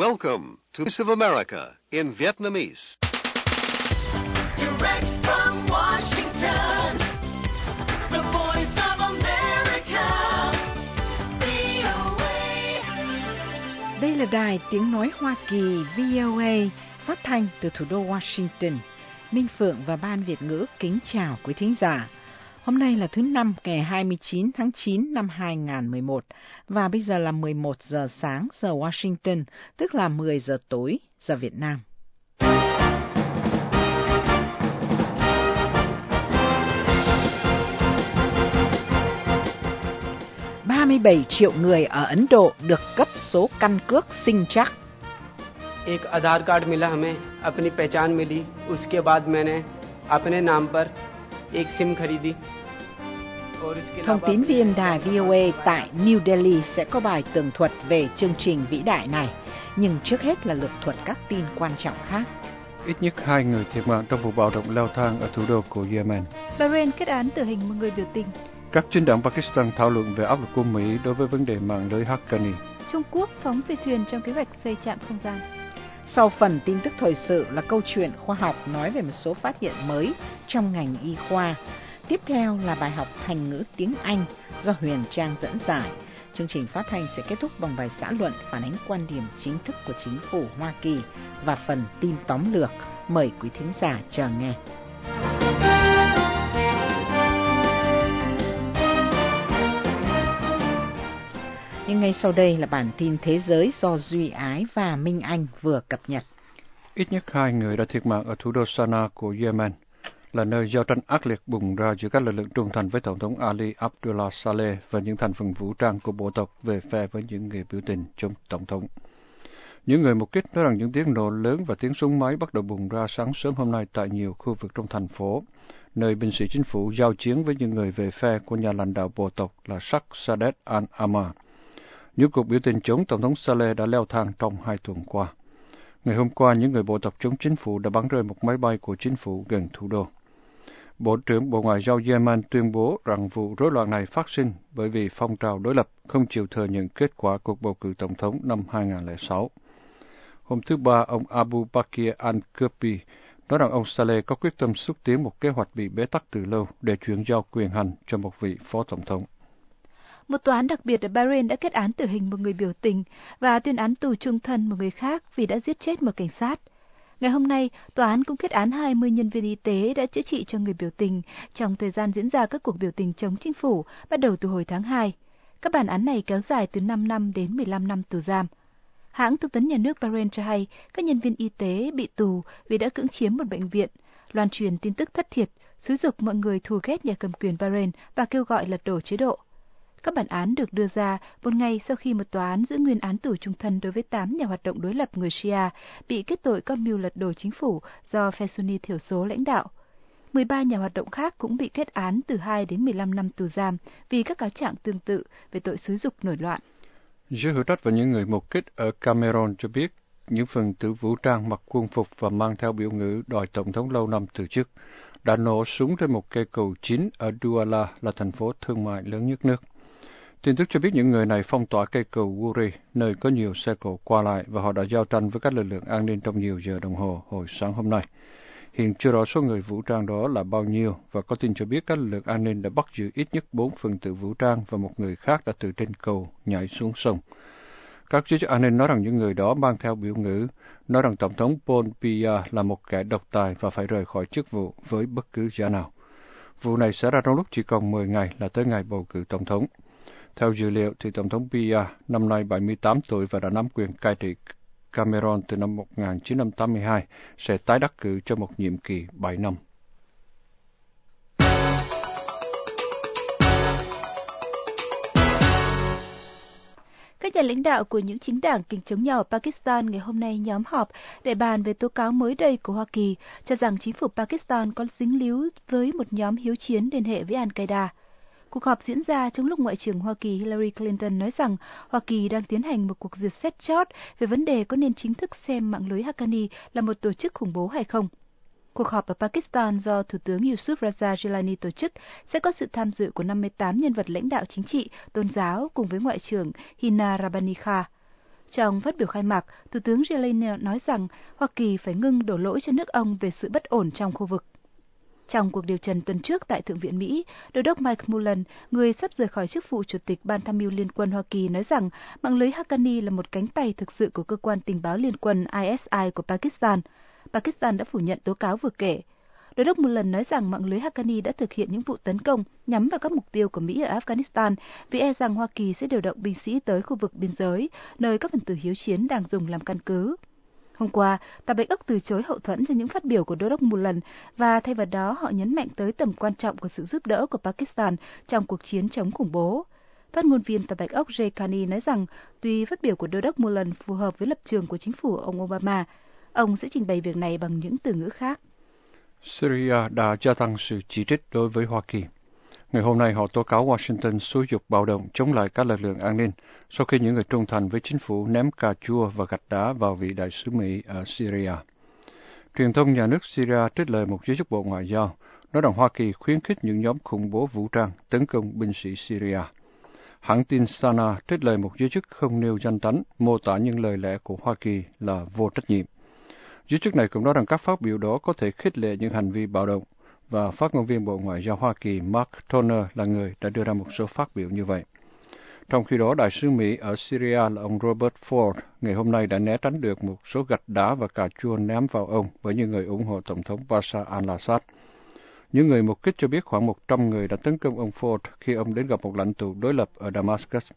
Welcome to Voice of America in Vietnamese. Direct from Washington, the voice of America, VOA. Đây là đài tiếng nói Hoa Kỳ VOA phát thanh từ thủ đô Washington. Minh Phượng và Ban Việt ngữ kính chào quý thính giả. Hôm nay là thứ năm ngày 29 tháng 9 năm 2011 và bây giờ là 11 giờ sáng giờ Washington, tức là 10 giờ tối giờ Việt Nam. ba mươi bảy triệu người ở Ấn Độ được cấp số căn cước sinh chắc. एक आधार कार्ड मिला हमें अपनी पहचान मिली उसके बाद मैंने अपने नाम पर एक सिम खरीदी और इसके Thông अलावा tín viên đài VOA tại New Delhi sẽ có bài tường thuật về chương trình vĩ đại này. Nhưng trước hết là lược thuật các tin quan trọng khác. Ít nhất hai người thiệt mạng trong vụ bạo động leo thang ở thủ đô của Yemen. Bahrain kết án tử hình một người biểu tình. Các chính đảng Pakistan thảo luận về áp lực của Mỹ đối với vấn đề mạng lưới Haqqani. Trung Quốc phóng phi thuyền trong kế hoạch xây trạm không gian. Sau phần tin tức thời sự là câu chuyện khoa học nói về một số phát hiện mới trong ngành y khoa. Tiếp theo là bài học thành ngữ tiếng Anh do Huyền Trang dẫn giải. Chương trình phát thanh sẽ kết thúc bằng bài xã luận phản ánh quan điểm chính thức của chính phủ Hoa Kỳ và phần tin tóm lược. Mời quý thính giả chờ nghe. Ngay sau đây là bản tin thế giới do Duy Ái và Minh Anh vừa cập nhật. Ít nhất hai người đã thiệt mạng ở thủ đô Sanaa của Yemen, là nơi giao tranh ác liệt bùng ra giữa các lực lượng trung thành với Tổng thống Ali Abdullah Saleh và những thành phần vũ trang của bộ tộc về phe với những người biểu tình chống Tổng thống. Những người mục kích nói rằng những tiếng nổ lớn và tiếng súng máy bắt đầu bùng ra sáng sớm hôm nay tại nhiều khu vực trong thành phố, nơi binh sĩ chính phủ giao chiến với những người về phe của nhà lãnh đạo bộ tộc là Sheikh Sadet al-Amar. Những cuộc biểu tình chống Tổng thống Saleh đã leo thang trong hai tuần qua. Ngày hôm qua, những người bộ tập chống chính phủ đã bắn rơi một máy bay của chính phủ gần thủ đô. Bộ trưởng Bộ Ngoại giao Yemen tuyên bố rằng vụ rối loạn này phát sinh bởi vì phong trào đối lập không chịu thừa nhận kết quả cuộc bầu cử tổng thống năm 2006. Hôm thứ Ba, ông Abu Bakr al-Kurbi nói rằng ông Saleh có quyết tâm xúc tiến một kế hoạch bị bế tắc từ lâu để chuyển giao quyền hành cho một vị phó tổng thống. Một tòa án đặc biệt ở Bahrain đã kết án tử hình một người biểu tình và tuyên án tù trung thân một người khác vì đã giết chết một cảnh sát. Ngày hôm nay, tòa án cũng kết án 20 nhân viên y tế đã chữa trị cho người biểu tình trong thời gian diễn ra các cuộc biểu tình chống chính phủ bắt đầu từ hồi tháng 2. Các bản án này kéo dài từ 5 năm đến 15 năm tù giam. Hãng thông tấn nhà nước Bahrain cho hay các nhân viên y tế bị tù vì đã cưỡng chiếm một bệnh viện, loan truyền tin tức thất thiệt, xúi dục mọi người thù ghét nhà cầm quyền Bahrain và kêu gọi lật đổ chế độ. Các bản án được đưa ra một ngày sau khi một tòa án giữ nguyên án tù trung thân đối với 8 nhà hoạt động đối lập người Shia bị kết tội các mưu lật đổ chính phủ do phe Sunni thiểu số lãnh đạo. 13 nhà hoạt động khác cũng bị kết án từ 2 đến 15 năm tù giam vì các cáo trạng tương tự về tội xúi dục nổi loạn. Giới hữu trách và những người mục kích ở Cameroon cho biết những phần tử vũ trang mặc quân phục và mang theo biểu ngữ đòi Tổng thống lâu năm từ chức đã nổ súng trên một cây cầu chính ở Douala là thành phố thương mại lớn nhất nước. Tin tức cho biết những người này phong tỏa cây cầu Wuri, nơi có nhiều xe cộ qua lại và họ đã giao tranh với các lực lượng an ninh trong nhiều giờ đồng hồ hồi sáng hôm nay. Hiện chưa rõ số người vũ trang đó là bao nhiêu và có tin cho biết các lực lượng an ninh đã bắt giữ ít nhất bốn phần tử vũ trang và một người khác đã từ trên cầu nhảy xuống sông. Các giới chức an ninh nói rằng những người đó mang theo biểu ngữ, nói rằng Tổng thống Paul Biya là một kẻ độc tài và phải rời khỏi chức vụ với bất cứ giá nào. Vụ này xảy ra trong lúc chỉ còn 10 ngày là tới ngày bầu cử Tổng thống. Theo dữ liệu, thì Tổng thống Biya, năm nay 78 tuổi và đã nắm quyền cai trị Cameron từ năm 1982, sẽ tái đắc cử cho một nhiệm kỳ 7 năm. Các nhà lãnh đạo của những chính đảng kình chống nhau ở Pakistan ngày hôm nay nhóm họp để bàn về tố cáo mới đây của Hoa Kỳ cho rằng chính phủ Pakistan có dính líu với một nhóm hiếu chiến liên hệ với Al-Qaeda. Cuộc họp diễn ra trong lúc Ngoại trưởng Hoa Kỳ Hillary Clinton nói rằng Hoa Kỳ đang tiến hành một cuộc duyệt xét chót về vấn đề có nên chính thức xem mạng lưới Haqqani là một tổ chức khủng bố hay không. Cuộc họp ở Pakistan do Thủ tướng Yusuf Raza Gilani tổ chức sẽ có sự tham dự của 58 nhân vật lãnh đạo chính trị, tôn giáo cùng với Ngoại trưởng Hina Rabbani Khan. Trong phát biểu khai mạc, Thủ tướng Gilani nói rằng Hoa Kỳ phải ngưng đổ lỗi cho nước ông về sự bất ổn trong khu vực. Trong cuộc điều trần tuần trước tại Thượng viện Mỹ, Đô đốc Mike Mullen, người sắp rời khỏi chức vụ Chủ tịch Ban tham mưu Liên quân Hoa Kỳ nói rằng mạng lưới Haqqani là một cánh tay thực sự của cơ quan tình báo liên quân ISI của Pakistan. Pakistan đã phủ nhận tố cáo vừa kể. Đô đốc Mullen nói rằng mạng lưới Haqqani đã thực hiện những vụ tấn công nhắm vào các mục tiêu của Mỹ ở Afghanistan vì e rằng Hoa Kỳ sẽ điều động binh sĩ tới khu vực biên giới, nơi các phần tử hiếu chiến đang dùng làm căn cứ. Hôm qua, Tòa Bạch Ức từ chối hậu thuẫn cho những phát biểu của Đô đốc Mullen và thay vào đó họ nhấn mạnh tới tầm quan trọng của sự giúp đỡ của Pakistan trong cuộc chiến chống khủng bố. Phát ngôn viên Tòa Bạch Ốc Jay Carney nói rằng tuy phát biểu của Đô đốc Mullen phù hợp với lập trường của chính phủ ông Obama, ông sẽ trình bày việc này bằng những từ ngữ khác. Syria đã gia tăng sự chỉ trích đối với Hoa Kỳ. Ngày hôm nay, họ tố cáo Washington xúi dục bạo động chống lại các lực lượng an ninh sau khi những người trung thành với chính phủ ném cà chua và gạch đá vào vị đại sứ Mỹ ở Syria. Truyền thông nhà nước Syria trích lời một giới chức bộ ngoại giao, nói rằng Hoa Kỳ khuyến khích những nhóm khủng bố vũ trang tấn công binh sĩ Syria. Hãng tin Sana trích lời một giới chức không nêu danh tánh, mô tả những lời lẽ của Hoa Kỳ là vô trách nhiệm. Giới chức này cũng nói rằng các phát biểu đó có thể khích lệ những hành vi bạo động và phát ngôn viên Bộ Ngoại giao Hoa Kỳ Mark Toner là người đã đưa ra một số phát biểu như vậy. Trong khi đó, đại sứ Mỹ ở Syria là ông Robert Ford ngày hôm nay đã né tránh được một số gạch đá và cà chua ném vào ông bởi những người ủng hộ Tổng thống Bashar al-Assad. Những người mục kích cho biết khoảng 100 người đã tấn công ông Ford khi ông đến gặp một lãnh tụ đối lập ở Damascus.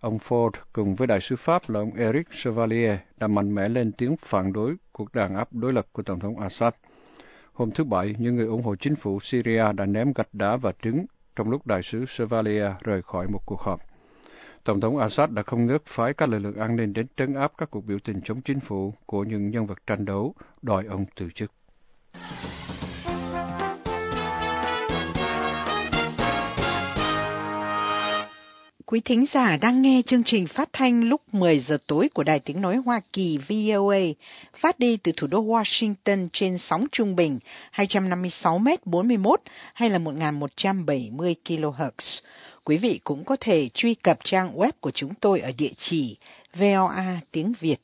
Ông Ford cùng với đại sứ Pháp là ông Eric Chevalier đã mạnh mẽ lên tiếng phản đối cuộc đàn áp đối lập của Tổng thống Assad. Hôm thứ Bảy, những người ủng hộ chính phủ Syria đã ném gạch đá và trứng trong lúc đại sứ Sevalia rời khỏi một cuộc họp. Tổng thống Assad đã không ngớt phái các lực lượng an ninh đến trấn áp các cuộc biểu tình chống chính phủ của những nhân vật tranh đấu, đòi ông từ chức. Quý thính giả đang nghe chương trình phát thanh lúc 10 giờ tối của Đài Tiếng Nói Hoa Kỳ VOA, phát đi từ thủ đô Washington trên sóng trung bình 256 m 41 hay là 1170 kHz. Quý vị cũng có thể truy cập trang web của chúng tôi ở địa chỉ voa tiếng Việt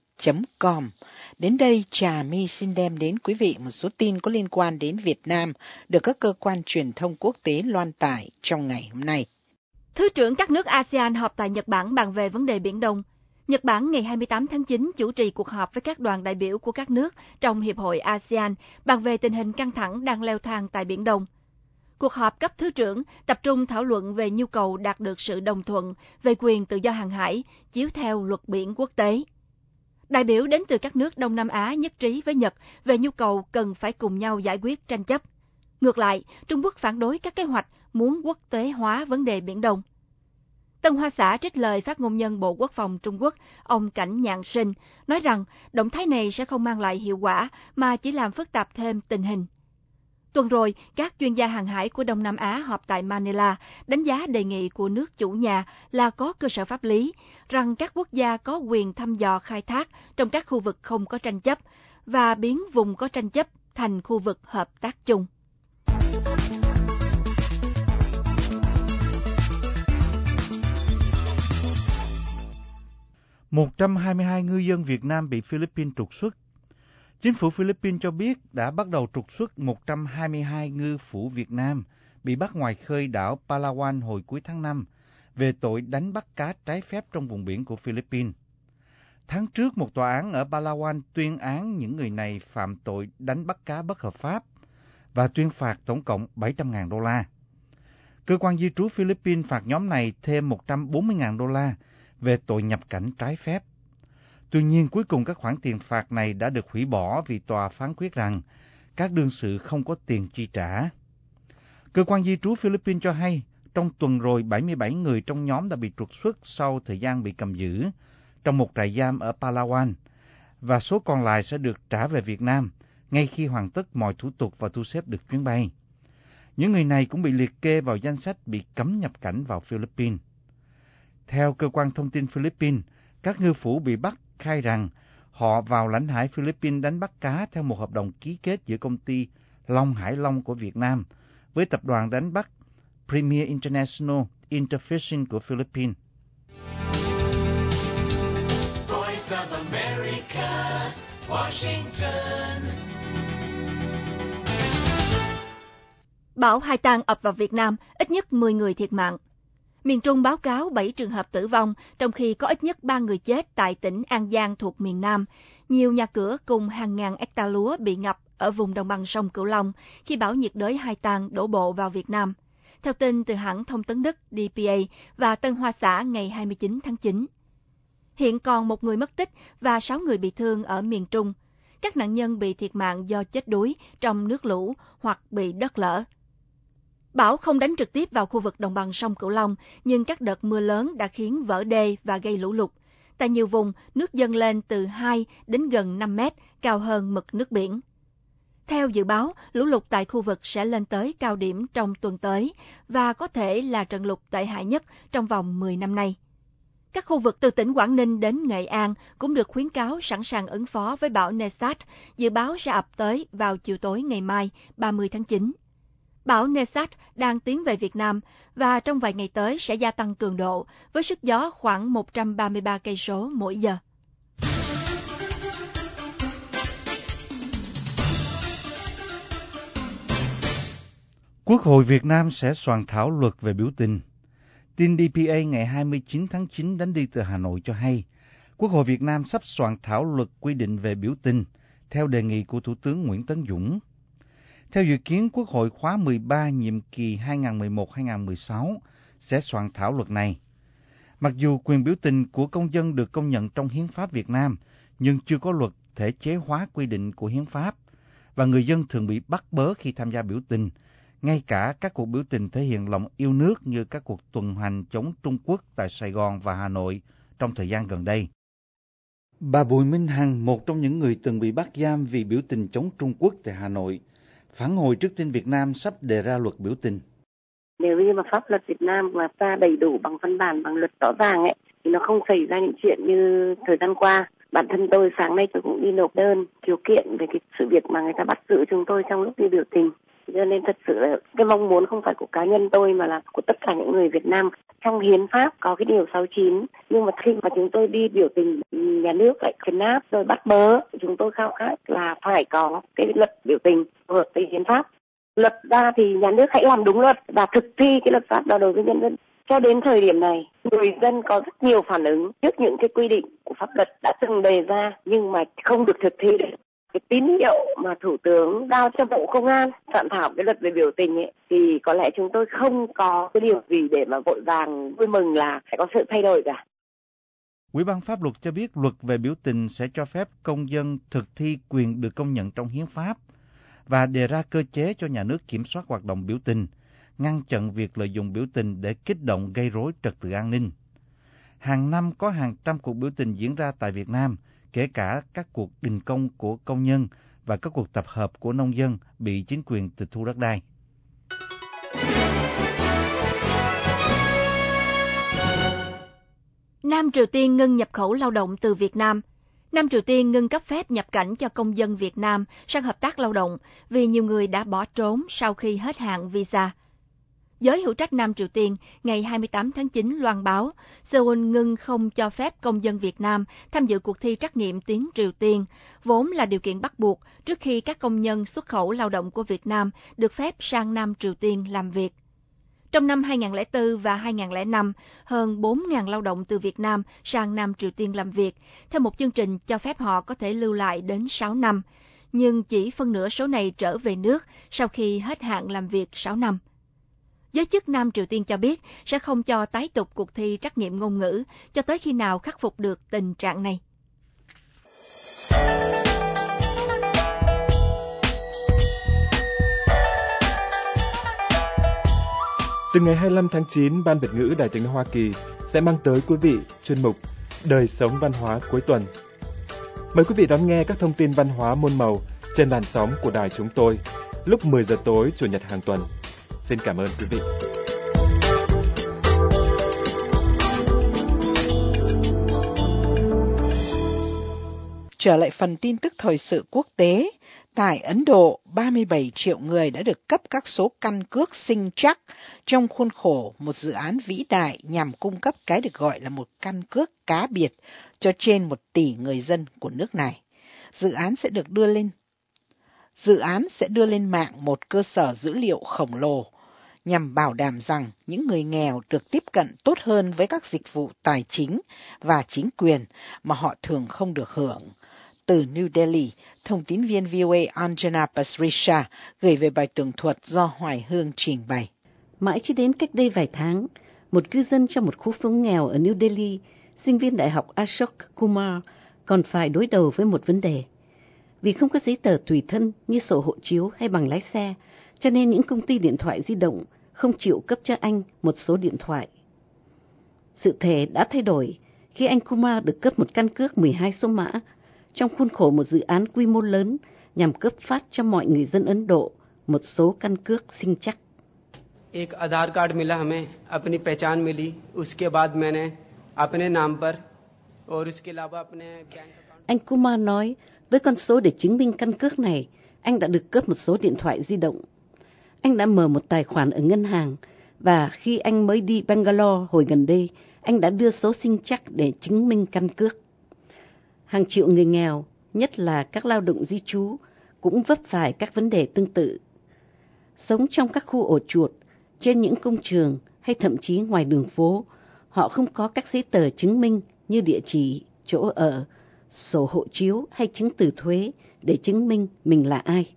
com. Đến đây, Trà My xin đem đến quý vị một số tin có liên quan đến Việt Nam được các cơ quan truyền thông quốc tế loan tải trong ngày hôm nay. Thứ trưởng các nước ASEAN họp tại Nhật Bản bàn về vấn đề Biển Đông. Nhật Bản ngày 28 tháng 9 chủ trì cuộc họp với các đoàn đại biểu của các nước trong Hiệp hội ASEAN bàn về tình hình căng thẳng đang leo thang tại Biển Đông. Cuộc họp cấp thứ trưởng tập trung thảo luận về nhu cầu đạt được sự đồng thuận về quyền tự do hàng hải chiếu theo luật biển quốc tế. Đại biểu đến từ các nước Đông Nam Á nhất trí với Nhật về nhu cầu cần phải cùng nhau giải quyết tranh chấp. Ngược lại, Trung Quốc phản đối các kế hoạch muốn quốc tế hóa vấn đề Biển Đông. Tân Hoa Xã trích lời phát ngôn nhân Bộ Quốc phòng Trung Quốc, ông Cảnh Nhạn Sinh, nói rằng động thái này sẽ không mang lại hiệu quả mà chỉ làm phức tạp thêm tình hình. Tuần rồi, các chuyên gia hàng hải của Đông Nam Á họp tại Manila đánh giá đề nghị của nước chủ nhà là có cơ sở pháp lý, rằng các quốc gia có quyền thăm dò khai thác trong các khu vực không có tranh chấp và biến vùng có tranh chấp thành khu vực hợp tác chung. 122 ngư dân Việt Nam bị Philippines trục xuất. Chính phủ Philippines cho biết đã bắt đầu trục xuất 122 ngư phủ Việt Nam bị bắt ngoài khơi đảo Palawan hồi cuối tháng 5 về tội đánh bắt cá trái phép trong vùng biển của Philippines. Tháng trước, một tòa án ở Palawan tuyên án những người này phạm tội đánh bắt cá bất hợp pháp và tuyên phạt tổng cộng 700.000 đô la. Cơ quan di trú Philippines phạt nhóm này thêm 140.000 đô la về tội nhập cảnh trái phép. Tuy nhiên, cuối cùng các khoản tiền phạt này đã được hủy bỏ vì tòa phán quyết rằng các đương sự không có tiền chi trả. Cơ quan di trú Philippines cho hay, trong tuần rồi 77 người trong nhóm đã bị trục xuất sau thời gian bị cầm giữ trong một trại giam ở Palawan, và số còn lại sẽ được trả về Việt Nam ngay khi hoàn tất mọi thủ tục và thu xếp được chuyến bay. Những người này cũng bị liệt kê vào danh sách bị cấm nhập cảnh vào Philippines. Theo cơ quan thông tin Philippines, các ngư phủ bị bắt khai rằng họ vào lãnh hải Philippines đánh bắt cá theo một hợp đồng ký kết giữa công ty Long Hải Long của Việt Nam với tập đoàn đánh bắt Premier International Interfishing của Philippines. of America, Washington. Bão Hai Tang ập vào Việt Nam, ít nhất 10 người thiệt mạng. Miền Trung báo cáo 7 trường hợp tử vong, trong khi có ít nhất 3 người chết tại tỉnh An Giang thuộc miền Nam. Nhiều nhà cửa cùng hàng ngàn hecta lúa bị ngập ở vùng đồng bằng sông Cửu Long khi bão nhiệt đới Hai Tang đổ bộ vào Việt Nam. Theo tin từ hãng thông tấn Đức DPA và Tân Hoa Xã ngày 29 tháng 9. Hiện còn một người mất tích và 6 người bị thương ở miền Trung. Các nạn nhân bị thiệt mạng do chết đuối trong nước lũ hoặc bị đất lở. Bão không đánh trực tiếp vào khu vực đồng bằng sông Cửu Long, nhưng các đợt mưa lớn đã khiến vỡ đê và gây lũ lụt. Tại nhiều vùng, nước dâng lên từ 2 đến gần 5 mét, cao hơn mực nước biển. Theo dự báo, lũ lụt tại khu vực sẽ lên tới cao điểm trong tuần tới và có thể là trận lụt tệ hại nhất trong vòng 10 năm nay. Các khu vực từ tỉnh Quảng Ninh đến Nghệ An cũng được khuyến cáo sẵn sàng ứng phó với bão Nesat, dự báo sẽ ập tới vào chiều tối ngày mai, 30 tháng 9. Bão Nesat đang tiến về Việt Nam và trong vài ngày tới sẽ gia tăng cường độ với sức gió khoảng 133 cây số mỗi giờ. Quốc hội Việt Nam sẽ soạn thảo luật về biểu tình. Tin DPA ngày 29 tháng 9 đánh đi từ Hà Nội cho hay, Quốc hội Việt Nam sắp soạn thảo luật quy định về biểu tình, theo đề nghị của Thủ tướng Nguyễn Tấn Dũng. Theo dự kiến, Quốc hội khóa 13 nhiệm kỳ 2011-2016 sẽ soạn thảo luật này. Mặc dù quyền biểu tình của công dân được công nhận trong hiến pháp Việt Nam, nhưng chưa có luật thể chế hóa quy định của hiến pháp, và người dân thường bị bắt bớ khi tham gia biểu tình, ngay cả các cuộc biểu tình thể hiện lòng yêu nước như các cuộc tuần hành chống Trung Quốc tại Sài Gòn và Hà Nội trong thời gian gần đây. Bà Bùi Minh Hằng, một trong những người từng bị bắt giam vì biểu tình chống Trung Quốc tại Hà Nội, phản hồi trước tin Việt Nam sắp đề ra luật biểu tình. nếu như mà pháp luật Việt Nam mà ta đầy đủ bằng văn bản, bằng luật rõ ràng ấy, thì nó không xảy ra những chuyện như thời gian qua bản thân tôi sáng nay tôi cũng đi nộp đơn, khiếu kiện về cái sự việc mà người ta bắt giữ chúng tôi trong lúc đi biểu tình cho nên thật sự là cái mong muốn không phải của cá nhân tôi mà là của tất cả những người Việt Nam. Trong hiến pháp có cái điều 69 nhưng mà khi mà chúng tôi đi biểu tình nhà nước lại trấn áp rồi bắt bớ, chúng tôi khao khát là phải có cái luật biểu tình phù hợp với hiến pháp. Luật ra thì nhà nước hãy làm đúng luật và thực thi cái luật pháp đó đối với nhân dân. Cho đến thời điểm này, người dân có rất nhiều phản ứng trước những cái quy định của pháp luật đã từng đề ra nhưng mà không được thực thi. được cái tín hiệu mà thủ tướng giao cho bộ công an soạn thảo cái luật về biểu tình ấy thì có lẽ chúng tôi không có cái điều gì để mà vội vàng vui mừng là phải có sự thay đổi cả Ủy ban pháp luật cho biết luật về biểu tình sẽ cho phép công dân thực thi quyền được công nhận trong hiến pháp và đề ra cơ chế cho nhà nước kiểm soát hoạt động biểu tình, ngăn chặn việc lợi dụng biểu tình để kích động gây rối trật tự an ninh. Hàng năm có hàng trăm cuộc biểu tình diễn ra tại Việt Nam, kể cả các cuộc đình công của công nhân và các cuộc tập hợp của nông dân bị chính quyền tịch thu đất đai. Nam Triều Tiên ngưng nhập khẩu lao động từ Việt Nam. Nam Triều Tiên ngưng cấp phép nhập cảnh cho công dân Việt Nam sang hợp tác lao động vì nhiều người đã bỏ trốn sau khi hết hạn visa. Giới hữu trách Nam Triều Tiên ngày 28 tháng 9 loan báo Seoul ngưng không cho phép công dân Việt Nam tham dự cuộc thi trắc nghiệm tiếng Triều Tiên, vốn là điều kiện bắt buộc trước khi các công nhân xuất khẩu lao động của Việt Nam được phép sang Nam Triều Tiên làm việc. Trong năm 2004 và 2005, hơn 4.000 lao động từ Việt Nam sang Nam Triều Tiên làm việc, theo một chương trình cho phép họ có thể lưu lại đến 6 năm. Nhưng chỉ phân nửa số này trở về nước sau khi hết hạn làm việc 6 năm. Giới chức Nam Triều Tiên cho biết sẽ không cho tái tục cuộc thi trắc nghiệm ngôn ngữ cho tới khi nào khắc phục được tình trạng này. Từ ngày 25 tháng 9, Ban Việt ngữ Đài tiếng Hoa Kỳ sẽ mang tới quý vị chuyên mục Đời sống văn hóa cuối tuần. Mời quý vị đón nghe các thông tin văn hóa môn màu trên làn sóng của đài chúng tôi lúc 10 giờ tối Chủ nhật hàng tuần. Xin cảm ơn quý vị. Trở lại phần tin tức thời sự quốc tế, Tại Ấn Độ, 37 triệu người đã được cấp các số căn cước sinh chắc trong khuôn khổ một dự án vĩ đại nhằm cung cấp cái được gọi là một căn cước cá biệt cho trên một tỷ người dân của nước này. Dự án sẽ được đưa lên Dự án sẽ đưa lên mạng một cơ sở dữ liệu khổng lồ nhằm bảo đảm rằng những người nghèo được tiếp cận tốt hơn với các dịch vụ tài chính và chính quyền mà họ thường không được hưởng. Từ New Delhi, thông tin viên VOA Anjana Pasrisha gửi về bài tường thuật do Hoài Hương trình bày. Mãi chỉ đến cách đây vài tháng, một cư dân trong một khu phố nghèo ở New Delhi, sinh viên đại học Ashok Kumar, còn phải đối đầu với một vấn đề. Vì không có giấy tờ tùy thân như sổ hộ chiếu hay bằng lái xe, cho nên những công ty điện thoại di động không chịu cấp cho anh một số điện thoại. Sự thể đã thay đổi khi anh Kumar được cấp một căn cước 12 số mã trong khuôn khổ một dự án quy mô lớn nhằm cấp phát cho mọi người dân Ấn Độ một số căn cước sinh chắc. एक आधार कार्ड मिला हमें अपनी पहचान मिली उसके बाद मैंने अपने नाम पर और उसके अलावा अपने bank Anh Kumar nói với con số để chứng minh căn cước này, anh đã được cướp một số điện thoại di động. Anh đã mở một tài khoản ở ngân hàng và khi anh mới đi Bangalore hồi gần đây, anh đã đưa số sinh chắc để chứng minh căn cước. Hàng triệu người nghèo, nhất là các lao động di trú, cũng vấp phải các vấn đề tương tự. Sống trong các khu ổ chuột, trên những công trường hay thậm chí ngoài đường phố, họ không có các giấy tờ chứng minh như địa chỉ, chỗ ở, sổ hộ chiếu hay chứng từ thuế để chứng minh mình là ai.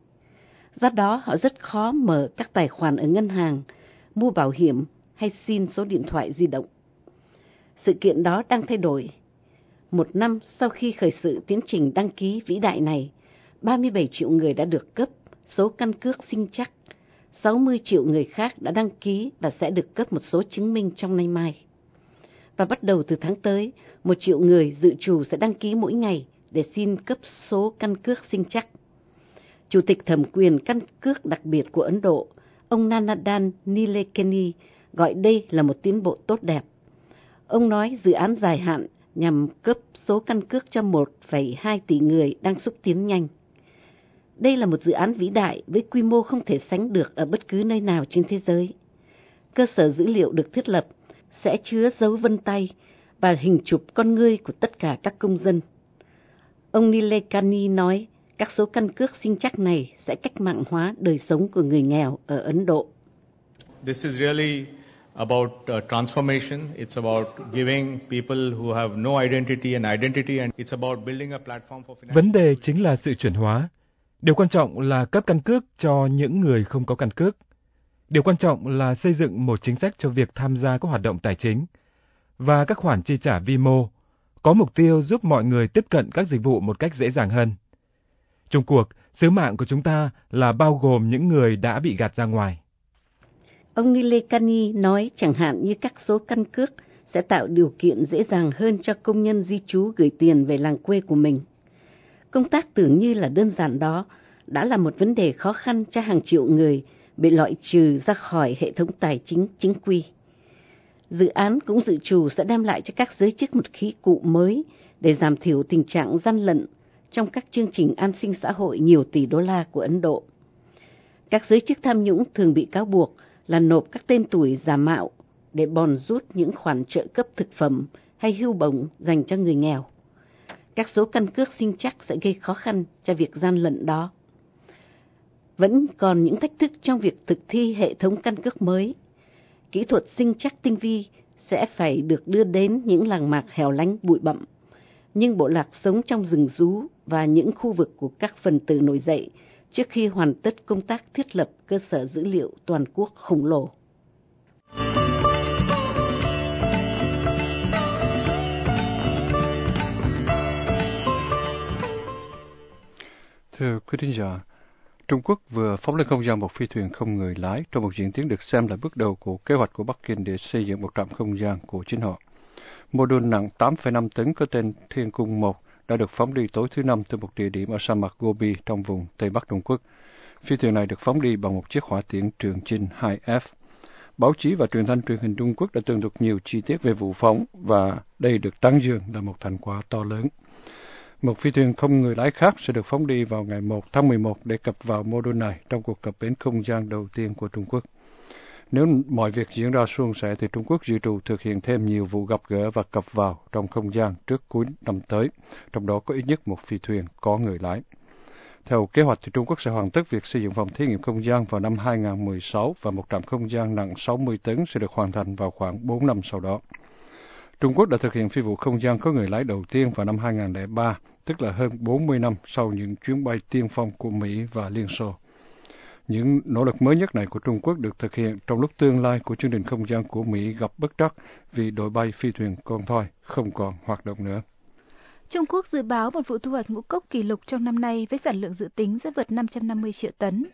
Do đó họ rất khó mở các tài khoản ở ngân hàng, mua bảo hiểm hay xin số điện thoại di động. Sự kiện đó đang thay đổi. Một năm sau khi khởi sự tiến trình đăng ký vĩ đại này, 37 triệu người đã được cấp số căn cước sinh chắc, 60 triệu người khác đã đăng ký và sẽ được cấp một số chứng minh trong nay mai. Và bắt đầu từ tháng tới, một triệu người dự trù sẽ đăng ký mỗi ngày để xin cấp số căn cước sinh chắc. Chủ tịch thẩm quyền căn cước đặc biệt của Ấn Độ, ông Nanadan Nilekani, gọi đây là một tiến bộ tốt đẹp. Ông nói dự án dài hạn nhằm cấp số căn cước cho 1,2 tỷ người đang xúc tiến nhanh. Đây là một dự án vĩ đại với quy mô không thể sánh được ở bất cứ nơi nào trên thế giới. Cơ sở dữ liệu được thiết lập sẽ chứa dấu vân tay và hình chụp con ngươi của tất cả các công dân. Ông Nilekani nói các số căn cước sinh chắc này sẽ cách mạng hóa đời sống của người nghèo ở Ấn Độ. This is really about uh, transformation. It's about giving people who have no identity an identity and it's about building a platform for financial... Vấn đề chính là sự chuyển hóa. Điều quan trọng là cấp căn cước cho những người không có căn cước. Điều quan trọng là xây dựng một chính sách cho việc tham gia các hoạt động tài chính và các khoản chi trả vi mô, có mục tiêu giúp mọi người tiếp cận các dịch vụ một cách dễ dàng hơn. Trong cuộc, sứ mạng của chúng ta là bao gồm những người đã bị gạt ra ngoài. Ông Nilekani nói chẳng hạn như các số căn cước sẽ tạo điều kiện dễ dàng hơn cho công nhân di trú gửi tiền về làng quê của mình. Công tác tưởng như là đơn giản đó đã là một vấn đề khó khăn cho hàng triệu người bị loại trừ ra khỏi hệ thống tài chính chính quy. Dự án cũng dự trù sẽ đem lại cho các giới chức một khí cụ mới để giảm thiểu tình trạng gian lận trong các chương trình an sinh xã hội nhiều tỷ đô la của Ấn Độ. Các giới chức tham nhũng thường bị cáo buộc là nộp các tên tuổi giả mạo để bòn rút những khoản trợ cấp thực phẩm hay hưu bổng dành cho người nghèo. Các số căn cước sinh chắc sẽ gây khó khăn cho việc gian lận đó. Vẫn còn những thách thức trong việc thực thi hệ thống căn cước mới. Kỹ thuật sinh chắc tinh vi sẽ phải được đưa đến những làng mạc hẻo lánh bụi bặm. Nhưng bộ lạc sống trong rừng rú và những khu vực của các phần tử nổi dậy trước khi hoàn tất công tác thiết lập cơ sở dữ liệu toàn quốc khổng lồ. Thưa quý thính giả, Trung Quốc vừa phóng lên không gian một phi thuyền không người lái trong một diễn tiến được xem là bước đầu của kế hoạch của Bắc Kinh để xây dựng một trạm không gian của chính họ. Mô đun nặng 8,5 tấn có tên Thiên Cung 1 đã được phóng đi tối thứ Năm từ một địa điểm ở sa mạc Gobi trong vùng Tây Bắc Trung Quốc. Phi thuyền này được phóng đi bằng một chiếc hỏa tiễn Trường Chinh 2F. Báo chí và truyền thanh truyền hình Trung Quốc đã tường thuật nhiều chi tiết về vụ phóng và đây được tán dương là một thành quả to lớn. Một phi thuyền không người lái khác sẽ được phóng đi vào ngày 1 tháng 11 để cập vào mô đun này trong cuộc cập bến không gian đầu tiên của Trung Quốc. Nếu mọi việc diễn ra suôn sẻ thì Trung Quốc dự trù thực hiện thêm nhiều vụ gặp gỡ và cập vào trong không gian trước cuối năm tới, trong đó có ít nhất một phi thuyền có người lái. Theo kế hoạch thì Trung Quốc sẽ hoàn tất việc xây dựng phòng thí nghiệm không gian vào năm 2016 và một trạm không gian nặng 60 tấn sẽ được hoàn thành vào khoảng 4 năm sau đó. Trung Quốc đã thực hiện phi vụ không gian có người lái đầu tiên vào năm 2003, tức là hơn 40 năm sau những chuyến bay tiên phong của Mỹ và Liên Xô. Những nỗ lực mới nhất này của Trung Quốc được thực hiện trong lúc tương lai của chương trình không gian của Mỹ gặp bất trắc vì đội bay phi thuyền con thoi không còn hoạt động nữa. Trung Quốc dự báo một vụ thu hoạch ngũ cốc kỷ lục trong năm nay với sản lượng dự tính sẽ vượt 550 triệu tấn.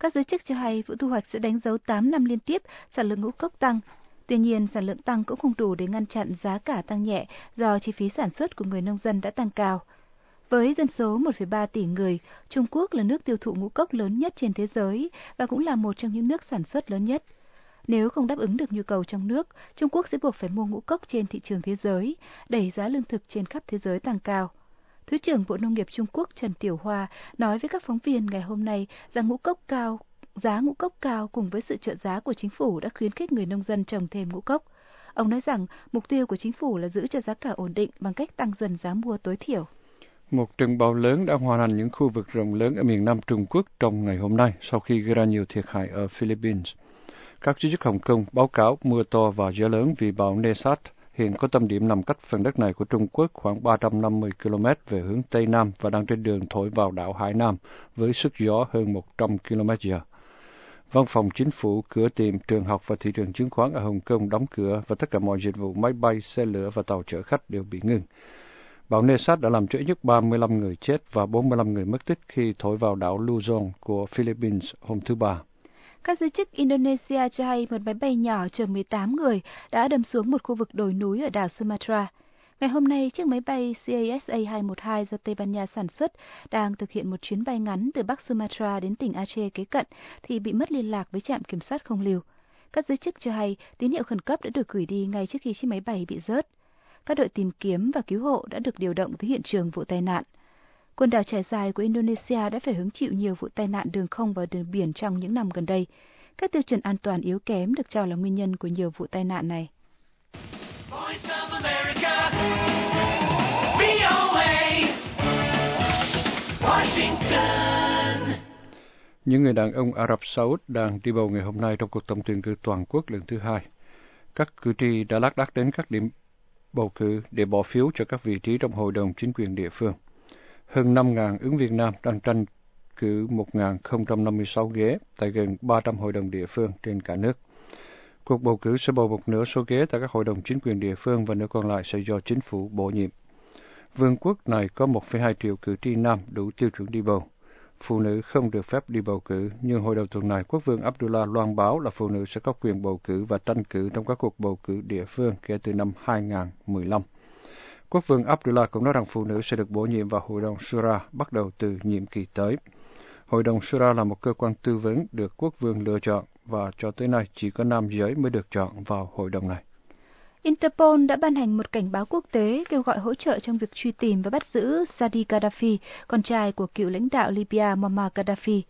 Các giới chức cho hay vụ thu hoạch sẽ đánh dấu 8 năm liên tiếp sản lượng ngũ cốc tăng. Tuy nhiên, sản lượng tăng cũng không đủ để ngăn chặn giá cả tăng nhẹ do chi phí sản xuất của người nông dân đã tăng cao. Với dân số 1,3 tỷ người, Trung Quốc là nước tiêu thụ ngũ cốc lớn nhất trên thế giới và cũng là một trong những nước sản xuất lớn nhất. Nếu không đáp ứng được nhu cầu trong nước, Trung Quốc sẽ buộc phải mua ngũ cốc trên thị trường thế giới, đẩy giá lương thực trên khắp thế giới tăng cao. Thứ trưởng Bộ Nông nghiệp Trung Quốc Trần Tiểu Hoa nói với các phóng viên ngày hôm nay rằng ngũ cốc cao, giá ngũ cốc cao cùng với sự trợ giá của chính phủ đã khuyến khích người nông dân trồng thêm ngũ cốc. Ông nói rằng, mục tiêu của chính phủ là giữ cho giá cả ổn định bằng cách tăng dần giá mua tối thiểu. Một trận bão lớn đã hoàn thành những khu vực rộng lớn ở miền Nam Trung Quốc trong ngày hôm nay sau khi gây ra nhiều thiệt hại ở Philippines. Các giới chức Hồng Kông báo cáo mưa to và gió lớn vì bão Nesat hiện có tâm điểm nằm cách phần đất này của Trung Quốc khoảng 350 km về hướng Tây Nam và đang trên đường thổi vào đảo Hải Nam với sức gió hơn 100 km h Văn phòng chính phủ, cửa tiệm, trường học và thị trường chứng khoán ở Hồng Kông đóng cửa và tất cả mọi dịch vụ máy bay, xe lửa và tàu chở khách đều bị ngừng. Bão Nesat đã làm trễ ít nhất 35 người chết và 45 người mất tích khi thổi vào đảo Luzon của Philippines hôm thứ Ba. Các giới chức Indonesia cho hay một máy bay nhỏ chở 18 người đã đâm xuống một khu vực đồi núi ở đảo Sumatra. Ngày hôm nay, chiếc máy bay CASA-212 do Tây Ban Nha sản xuất đang thực hiện một chuyến bay ngắn từ Bắc Sumatra đến tỉnh Aceh kế cận thì bị mất liên lạc với trạm kiểm soát không lưu. Các giới chức cho hay tín hiệu khẩn cấp đã được gửi đi ngay trước khi chiếc máy bay bị rớt. Các đội tìm kiếm và cứu hộ đã được điều động tới hiện trường vụ tai nạn. Quần đảo trải dài của Indonesia đã phải hứng chịu nhiều vụ tai nạn đường không và đường biển trong những năm gần đây. Các tiêu chuẩn an toàn yếu kém được cho là nguyên nhân của nhiều vụ tai nạn này. Những người đàn ông Ả Rập Xê Út đang đi bầu ngày hôm nay trong cuộc tổng tuyển cử toàn quốc lần thứ hai. Các cử tri đã lác đác đến các điểm bầu cử để bỏ phiếu cho các vị trí trong hội đồng chính quyền địa phương hơn 5.000 ứng viên nam đang tranh cử 1.056 ghế tại gần 300 hội đồng địa phương trên cả nước. Cuộc bầu cử sẽ bầu một nửa số ghế tại các hội đồng chính quyền địa phương và nửa còn lại sẽ do chính phủ bổ nhiệm. Vương quốc này có 1,2 triệu cử tri nam đủ tiêu chuẩn đi bầu. Phụ nữ không được phép đi bầu cử, nhưng hồi đầu tuần này, quốc vương Abdullah loan báo là phụ nữ sẽ có quyền bầu cử và tranh cử trong các cuộc bầu cử địa phương kể từ năm 2015. Quốc vương Abdullah cũng nói rằng phụ nữ sẽ được bổ nhiệm vào Hội đồng Shura bắt đầu từ nhiệm kỳ tới. Hội đồng Shura là một cơ quan tư vấn được quốc vương lựa chọn và cho tới nay chỉ có nam giới mới được chọn vào hội đồng này. Interpol đã ban hành một cảnh báo quốc tế kêu gọi hỗ trợ trong việc truy tìm và bắt giữ Sadi Gaddafi, con trai của cựu lãnh đạo Libya Muammar Gaddafi.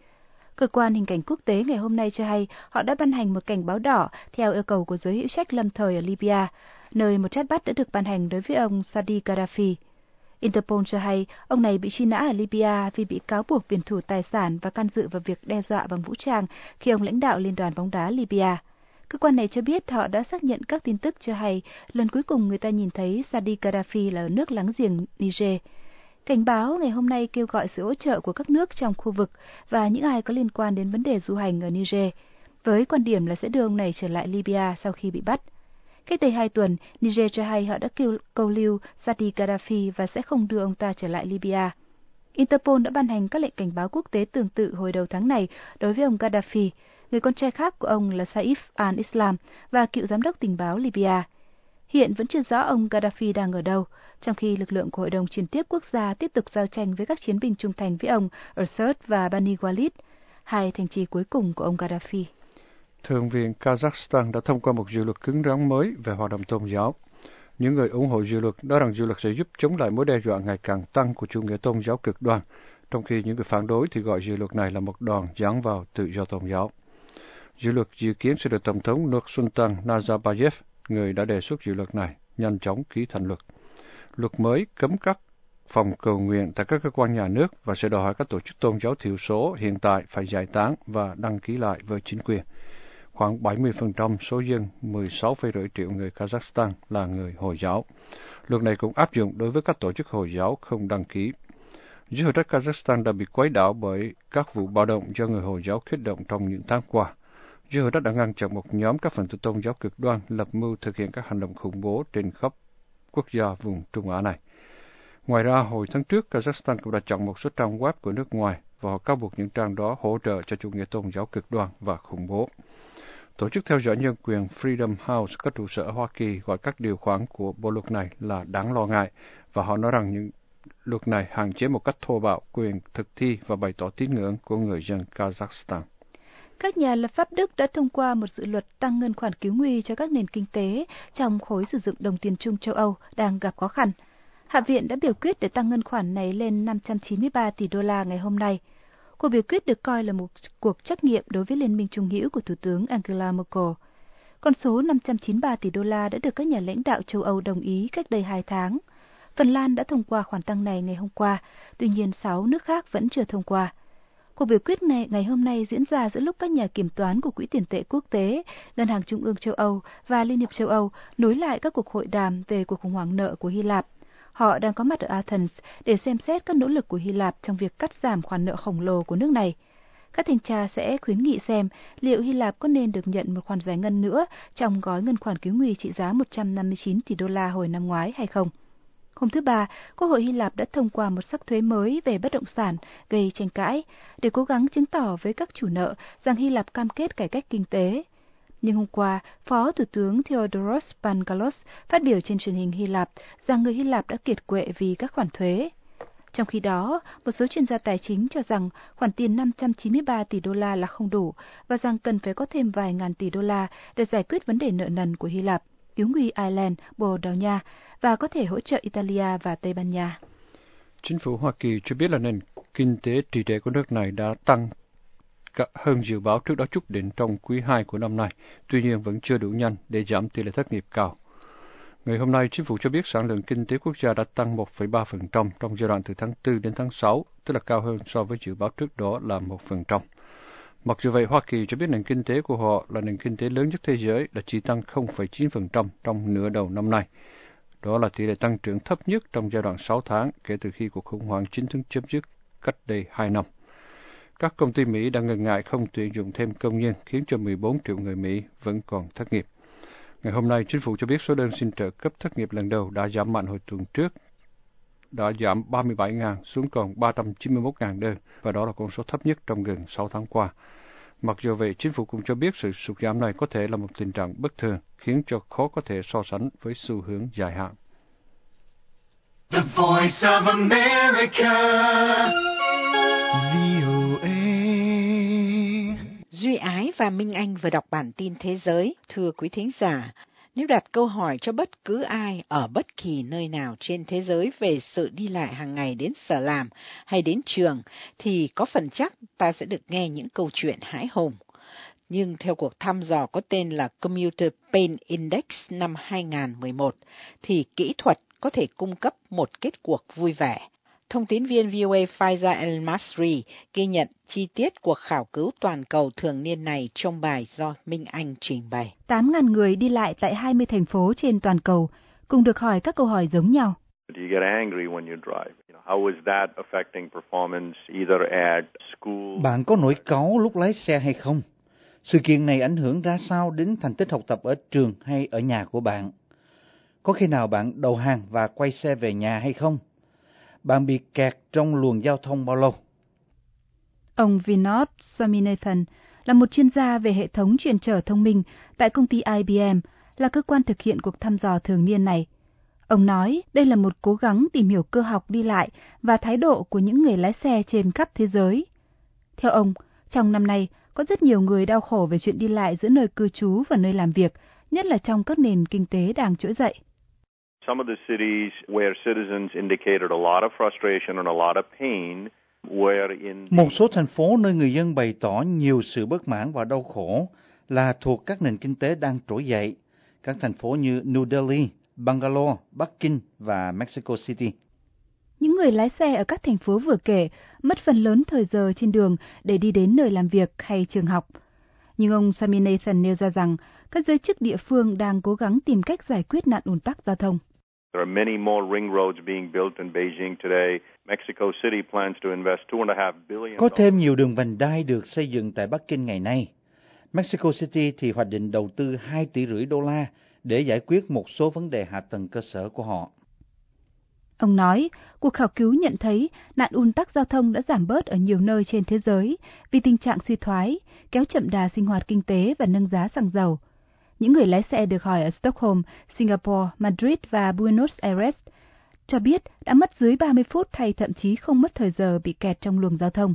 Cơ quan hình cảnh quốc tế ngày hôm nay cho hay họ đã ban hành một cảnh báo đỏ theo yêu cầu của giới hữu trách lâm thời ở Libya, nơi một trát bắt đã được ban hành đối với ông Sadi Gaddafi. Interpol cho hay ông này bị truy nã ở Libya vì bị cáo buộc biển thủ tài sản và can dự vào việc đe dọa bằng vũ trang khi ông lãnh đạo Liên đoàn bóng đá Libya. Cơ quan này cho biết họ đã xác nhận các tin tức cho hay lần cuối cùng người ta nhìn thấy Sadi Gaddafi là ở nước láng giềng Niger. Cảnh báo ngày hôm nay kêu gọi sự hỗ trợ của các nước trong khu vực và những ai có liên quan đến vấn đề du hành ở Niger, với quan điểm là sẽ đưa ông này trở lại Libya sau khi bị bắt. Cách đây hai tuần, Niger cho hay họ đã kêu câu lưu Sadi Gaddafi và sẽ không đưa ông ta trở lại Libya. Interpol đã ban hành các lệnh cảnh báo quốc tế tương tự hồi đầu tháng này đối với ông Gaddafi, người con trai khác của ông là Saif al-Islam và cựu giám đốc tình báo Libya. Hiện vẫn chưa rõ ông Gaddafi đang ở đâu, trong khi lực lượng của Hội đồng Chiến tiếp quốc gia tiếp tục giao tranh với các chiến binh trung thành với ông Ersat và Bani Walid, hai thành trì cuối cùng của ông Gaddafi. Thượng viện Kazakhstan đã thông qua một dự luật cứng rắn mới về hoạt động tôn giáo. Những người ủng hộ dự luật nói rằng dự luật sẽ giúp chống lại mối đe dọa ngày càng tăng của chủ nghĩa tôn giáo cực đoan, trong khi những người phản đối thì gọi dự luật này là một đòn giáng vào tự do tôn giáo. Dự luật dự kiến sẽ được Tổng thống Nursultan Nazarbayev, người đã đề xuất dự luật này, nhanh chóng ký thành luật. Luật mới cấm các phòng cầu nguyện tại các cơ quan nhà nước và sẽ đòi hỏi các tổ chức tôn giáo thiểu số hiện tại phải giải tán và đăng ký lại với chính quyền. Khoảng 70% số dân 16,5 triệu người Kazakhstan là người Hồi giáo. Luật này cũng áp dụng đối với các tổ chức Hồi giáo không đăng ký. Dưới hồi đất Kazakhstan đã bị quấy đảo bởi các vụ bạo động do người Hồi giáo kích động trong những tháng qua. Jehovah đã, đã ngăn chặn một nhóm các phần tử tôn giáo cực đoan lập mưu thực hiện các hành động khủng bố trên khắp quốc gia vùng Trung Á này. Ngoài ra, hồi tháng trước, Kazakhstan cũng đã chặn một số trang web của nước ngoài và họ cáo buộc những trang đó hỗ trợ cho chủ nghĩa tôn giáo cực đoan và khủng bố. Tổ chức theo dõi nhân quyền Freedom House có trụ sở ở Hoa Kỳ gọi các điều khoản của bộ luật này là đáng lo ngại và họ nói rằng những luật này hạn chế một cách thô bạo quyền thực thi và bày tỏ tín ngưỡng của người dân Kazakhstan. Các nhà lập pháp Đức đã thông qua một dự luật tăng ngân khoản cứu nguy cho các nền kinh tế trong khối sử dụng đồng tiền chung châu Âu đang gặp khó khăn. Hạ viện đã biểu quyết để tăng ngân khoản này lên 593 tỷ đô la ngày hôm nay. Cuộc biểu quyết được coi là một cuộc trắc nghiệm đối với Liên minh Trung hữu của Thủ tướng Angela Merkel. Con số 593 tỷ đô la đã được các nhà lãnh đạo châu Âu đồng ý cách đây hai tháng. Phần Lan đã thông qua khoản tăng này ngày hôm qua, tuy nhiên 6 nước khác vẫn chưa thông qua. Cuộc biểu quyết này ngày hôm nay diễn ra giữa lúc các nhà kiểm toán của Quỹ tiền tệ quốc tế, Ngân hàng Trung ương châu Âu và Liên hiệp châu Âu nối lại các cuộc hội đàm về cuộc khủng hoảng nợ của Hy Lạp. Họ đang có mặt ở Athens để xem xét các nỗ lực của Hy Lạp trong việc cắt giảm khoản nợ khổng lồ của nước này. Các thanh tra sẽ khuyến nghị xem liệu Hy Lạp có nên được nhận một khoản giải ngân nữa trong gói ngân khoản cứu nguy trị giá 159 tỷ đô la hồi năm ngoái hay không. Hôm thứ Ba, Quốc hội Hy Lạp đã thông qua một sắc thuế mới về bất động sản gây tranh cãi để cố gắng chứng tỏ với các chủ nợ rằng Hy Lạp cam kết cải cách kinh tế. Nhưng hôm qua, Phó Thủ tướng Theodoros Pangalos phát biểu trên truyền hình Hy Lạp rằng người Hy Lạp đã kiệt quệ vì các khoản thuế. Trong khi đó, một số chuyên gia tài chính cho rằng khoản tiền 593 tỷ đô la là không đủ và rằng cần phải có thêm vài ngàn tỷ đô la để giải quyết vấn đề nợ nần của Hy Lạp, cứu nguy Ireland, Bồ Đào Nha và có thể hỗ trợ Italia và Tây Ban Nha. Chính phủ Hoa Kỳ cho biết là nền kinh tế trì trệ của nước này đã tăng hơn dự báo trước đó chút đến trong quý 2 của năm nay, tuy nhiên vẫn chưa đủ nhanh để giảm tỷ lệ thất nghiệp cao. Ngày hôm nay, chính phủ cho biết sản lượng kinh tế quốc gia đã tăng 1,3% trong giai đoạn từ tháng 4 đến tháng 6, tức là cao hơn so với dự báo trước đó là 1%. Mặc dù vậy, Hoa Kỳ cho biết nền kinh tế của họ là nền kinh tế lớn nhất thế giới đã chỉ tăng 0,9% trong nửa đầu năm nay. Đó là tỷ lệ tăng trưởng thấp nhất trong giai đoạn 6 tháng kể từ khi cuộc khủng hoảng chính thức chấm dứt cách đây 2 năm. Các công ty Mỹ đang ngần ngại không tuyển dụng thêm công nhân khiến cho 14 triệu người Mỹ vẫn còn thất nghiệp. Ngày hôm nay, chính phủ cho biết số đơn xin trợ cấp thất nghiệp lần đầu đã giảm mạnh hồi tuần trước, đã giảm 37.000 xuống còn 391.000 đơn, và đó là con số thấp nhất trong gần 6 tháng qua. Mặc dù vậy, chính phủ cũng cho biết sự sụt giảm này có thể là một tình trạng bất thường, khiến cho khó có thể so sánh với xu hướng dài hạn. The Voice of America. Duy Ái và Minh Anh vừa đọc bản tin thế giới. Thưa quý thính giả, nếu đặt câu hỏi cho bất cứ ai ở bất kỳ nơi nào trên thế giới về sự đi lại hàng ngày đến sở làm hay đến trường, thì có phần chắc ta sẽ được nghe những câu chuyện hãi hùng. Nhưng theo cuộc thăm dò có tên là Commuter Pain Index năm 2011, thì kỹ thuật có thể cung cấp một kết cuộc vui vẻ. Thông tín viên VOA Faiza El Masri ghi nhận chi tiết cuộc khảo cứu toàn cầu thường niên này trong bài do Minh Anh trình bày. 8.000 người đi lại tại 20 thành phố trên toàn cầu cùng được hỏi các câu hỏi giống nhau. Bạn có nổi cáu lúc lái xe hay không? Sự kiện này ảnh hưởng ra sao đến thành tích học tập ở trường hay ở nhà của bạn? Có khi nào bạn đầu hàng và quay xe về nhà hay không? Bạn bị kẹt trong luồng giao thông bao lâu? Ông Vinod Swaminathan là một chuyên gia về hệ thống truyền trở thông minh tại công ty IBM, là cơ quan thực hiện cuộc thăm dò thường niên này. Ông nói đây là một cố gắng tìm hiểu cơ học đi lại và thái độ của những người lái xe trên khắp thế giới. Theo ông, trong năm nay, có rất nhiều người đau khổ về chuyện đi lại giữa nơi cư trú và nơi làm việc, nhất là trong các nền kinh tế đang trỗi dậy. Some of the cities where citizens indicated a lot of frustration and a lot of pain were in Một số thành phố nơi người dân bày tỏ nhiều sự bất mãn và đau khổ là thuộc các nền kinh tế đang trỗi dậy, các thành phố như New Delhi, Bangalore, Bắc Kinh và Mexico City. Những người lái xe ở các thành phố vừa kể mất phần lớn thời giờ trên đường để đi đến nơi làm việc hay trường học. Nhưng ông Swaminathan nêu ra rằng các giới chức địa phương đang cố gắng tìm cách giải quyết nạn ùn tắc giao thông. There are many more ring roads being built in Beijing today. Mexico City plans to invest two and a half billion. Có thêm nhiều đường vành đai được xây dựng tại Bắc Kinh ngày nay. Mexico City thì hoạch định đầu tư 2 tỷ rưỡi đô la để giải quyết một số vấn đề hạ tầng cơ sở của họ. Ông nói, cuộc khảo cứu nhận thấy nạn ùn tắc giao thông đã giảm bớt ở nhiều nơi trên thế giới vì tình trạng suy thoái, kéo chậm đà sinh hoạt kinh tế và nâng giá xăng dầu. Những người lái xe được hỏi ở Stockholm, Singapore, Madrid và Buenos Aires cho biết đã mất dưới 30 phút hay thậm chí không mất thời giờ bị kẹt trong luồng giao thông.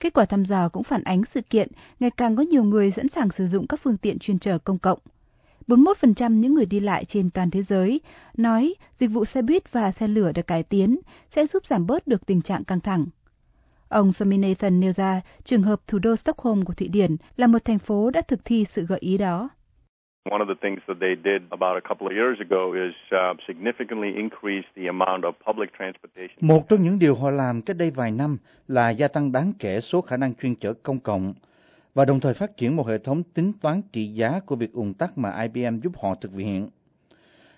Kết quả thăm dò cũng phản ánh sự kiện ngày càng có nhiều người sẵn sàng sử dụng các phương tiện chuyên trở công cộng. 41% những người đi lại trên toàn thế giới nói dịch vụ xe buýt và xe lửa được cải tiến sẽ giúp giảm bớt được tình trạng căng thẳng. Ông Sominathan nêu ra trường hợp thủ đô Stockholm của Thụy Điển là một thành phố đã thực thi sự gợi ý đó. One of the things that they did about a couple of years ago is uh, significantly increase the amount of public transportation. Một trong những điều họ làm cách đây vài năm là gia tăng đáng kể số khả năng chuyên chở công cộng và đồng thời phát triển một hệ thống tính toán trị giá của việc ùn tắc mà IBM giúp họ thực hiện.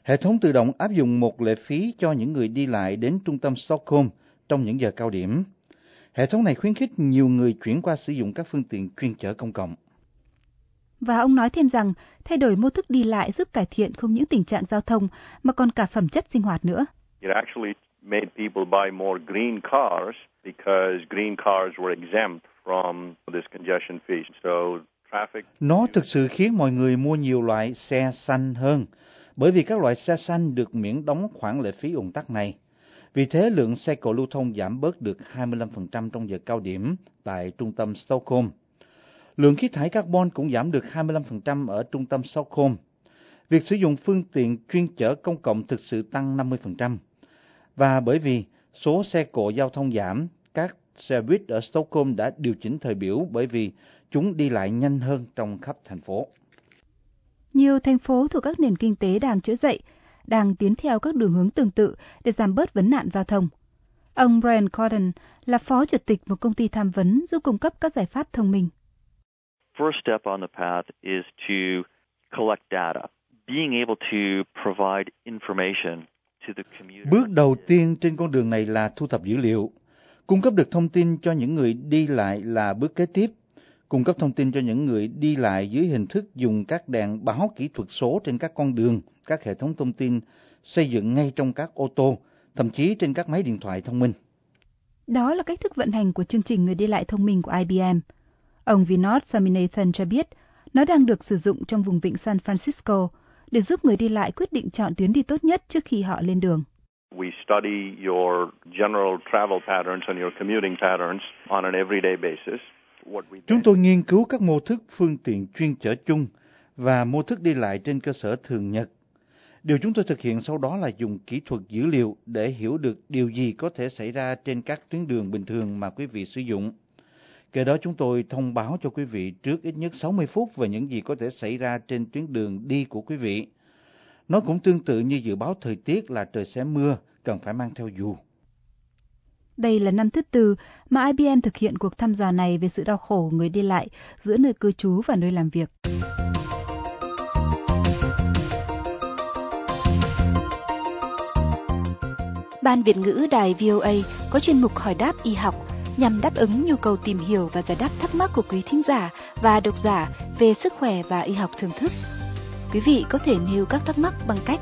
Hệ thống tự động áp dụng một lệ phí cho những người đi lại đến trung tâm Stockholm trong những giờ cao điểm. Hệ thống này khuyến khích nhiều người chuyển qua sử dụng các phương tiện chuyên chở công cộng. Và ông nói thêm rằng thay đổi mô thức đi lại giúp cải thiện không những tình trạng giao thông mà còn cả phẩm chất sinh hoạt nữa. It actually made people buy more green cars because green cars were exempt from this congestion fee. So traffic Nó thực sự khiến mọi người mua nhiều loại xe xanh hơn, bởi vì các loại xe xanh được miễn đóng khoản lệ phí ủng tắc này. Vì thế, lượng xe cộ lưu thông giảm bớt được 25% trong giờ cao điểm tại trung tâm Stockholm. Lượng khí thải carbon cũng giảm được 25% ở trung tâm Stockholm. Việc sử dụng phương tiện chuyên chở công cộng thực sự tăng 50%. Và bởi vì số xe cộ giao thông giảm, các xe buýt ở Stockholm đã điều chỉnh thời biểu bởi vì chúng đi lại nhanh hơn trong khắp thành phố. Nhiều thành phố thuộc các nền kinh tế đang chữa dậy, đang tiến theo các đường hướng tương tự để giảm bớt vấn nạn giao thông. Ông Brian Corden là phó chủ tịch một công ty tham vấn giúp cung cấp các giải pháp thông minh. First step on the path is to collect data, being able to provide information to the community. Bước đầu tiên trên con đường này là thu thập dữ liệu. Cung cấp được thông tin cho những người đi lại là bước kế tiếp. Cung cấp thông tin cho những người đi lại dưới hình thức dùng các đèn báo kỹ thuật số trên các con đường, các hệ thống thông tin xây dựng ngay trong các ô tô, thậm chí trên các máy điện thoại thông minh. Đó là cách thức vận hành của chương trình người đi lại thông minh của IBM. Ông Vinod Swaminathan cho biết nó đang được sử dụng trong vùng vịnh San Francisco để giúp người đi lại quyết định chọn tuyến đi tốt nhất trước khi họ lên đường. we study your general travel patterns and your commuting patterns on an everyday basis. Chúng tôi nghiên cứu các mô thức phương tiện chuyên chở chung và mô thức đi lại trên cơ sở thường nhật. Điều chúng tôi thực hiện sau đó là dùng kỹ thuật dữ liệu để hiểu được điều gì có thể xảy ra trên các tuyến đường bình thường mà quý vị sử dụng. Kể đó chúng tôi thông báo cho quý vị trước ít nhất 60 phút về những gì có thể xảy ra trên tuyến đường đi của quý vị. Nó cũng tương tự như dự báo thời tiết là trời sẽ mưa, cần phải mang theo dù. Đây là năm thứ tư mà IBM thực hiện cuộc thăm dò này về sự đau khổ của người đi lại giữa nơi cư trú và nơi làm việc. Ban Việt ngữ Đài VOA có chuyên mục hỏi đáp y học nhằm đáp ứng nhu cầu tìm hiểu và giải đáp thắc mắc của quý thính giả và độc giả về sức khỏe và y học thường thức. Quý vị có thể nêu các thắc mắc bằng cách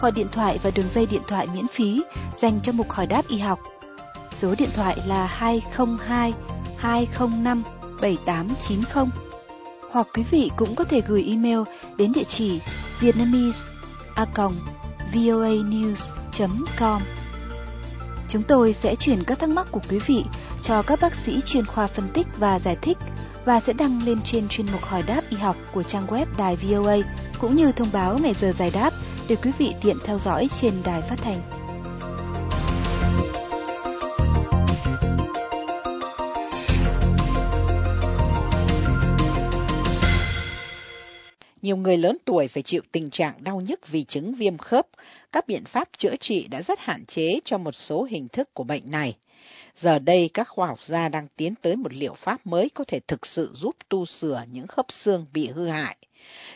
gọi điện thoại và đường dây điện thoại miễn phí dành cho mục hỏi đáp y học. Số điện thoại là 202 205 7890. Hoặc quý vị cũng có thể gửi email đến địa chỉ vietnamese a voanews.com. Chúng tôi sẽ chuyển các thắc mắc của quý vị cho các bác sĩ chuyên khoa phân tích và giải thích và sẽ đăng lên trên chuyên mục hỏi đáp y học của trang web đài VOA cũng như thông báo ngày giờ giải đáp để quý vị tiện theo dõi trên đài phát thanh. Nhiều người lớn tuổi phải chịu tình trạng đau nhức vì chứng viêm khớp. Các biện pháp chữa trị đã rất hạn chế cho một số hình thức của bệnh này. Giờ đây, các khoa học gia đang tiến tới một liệu pháp mới có thể thực sự giúp tu sửa những khớp xương bị hư hại.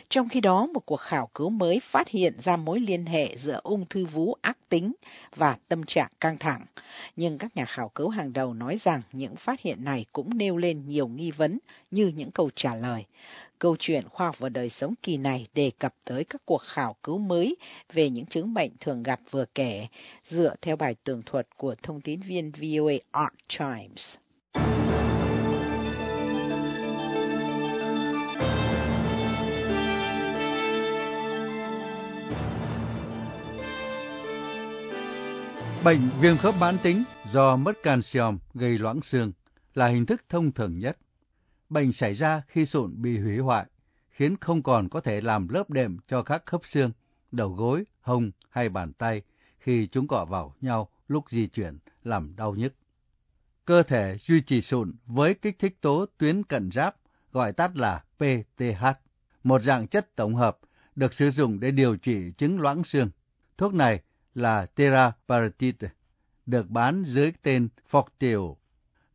Trong khi đó, một cuộc khảo cứu mới phát hiện ra mối liên hệ giữa ung thư vú ác tính và tâm trạng căng thẳng. Nhưng các nhà khảo cứu hàng đầu nói rằng những phát hiện này cũng nêu lên nhiều nghi vấn như những câu trả lời. Câu chuyện khoa học và đời sống kỳ này đề cập tới các cuộc khảo cứu mới về những chứng bệnh thường gặp vừa kể, dựa theo bài tường thuật của thông tin viên VOA Art Chimes. Bệnh viêm khớp mãn tính do mất canxiom gây loãng xương là hình thức thông thường nhất. Bệnh xảy ra khi sụn bị hủy hoại, khiến không còn có thể làm lớp đệm cho các khớp xương, đầu gối, hông hay bàn tay khi chúng cọ vào nhau lúc di chuyển làm đau nhức. Cơ thể duy trì sụn với kích thích tố tuyến cận giáp gọi tắt là PTH, một dạng chất tổng hợp được sử dụng để điều trị chứng loãng xương. Thuốc này là teraparatide, được bán dưới tên Forteo.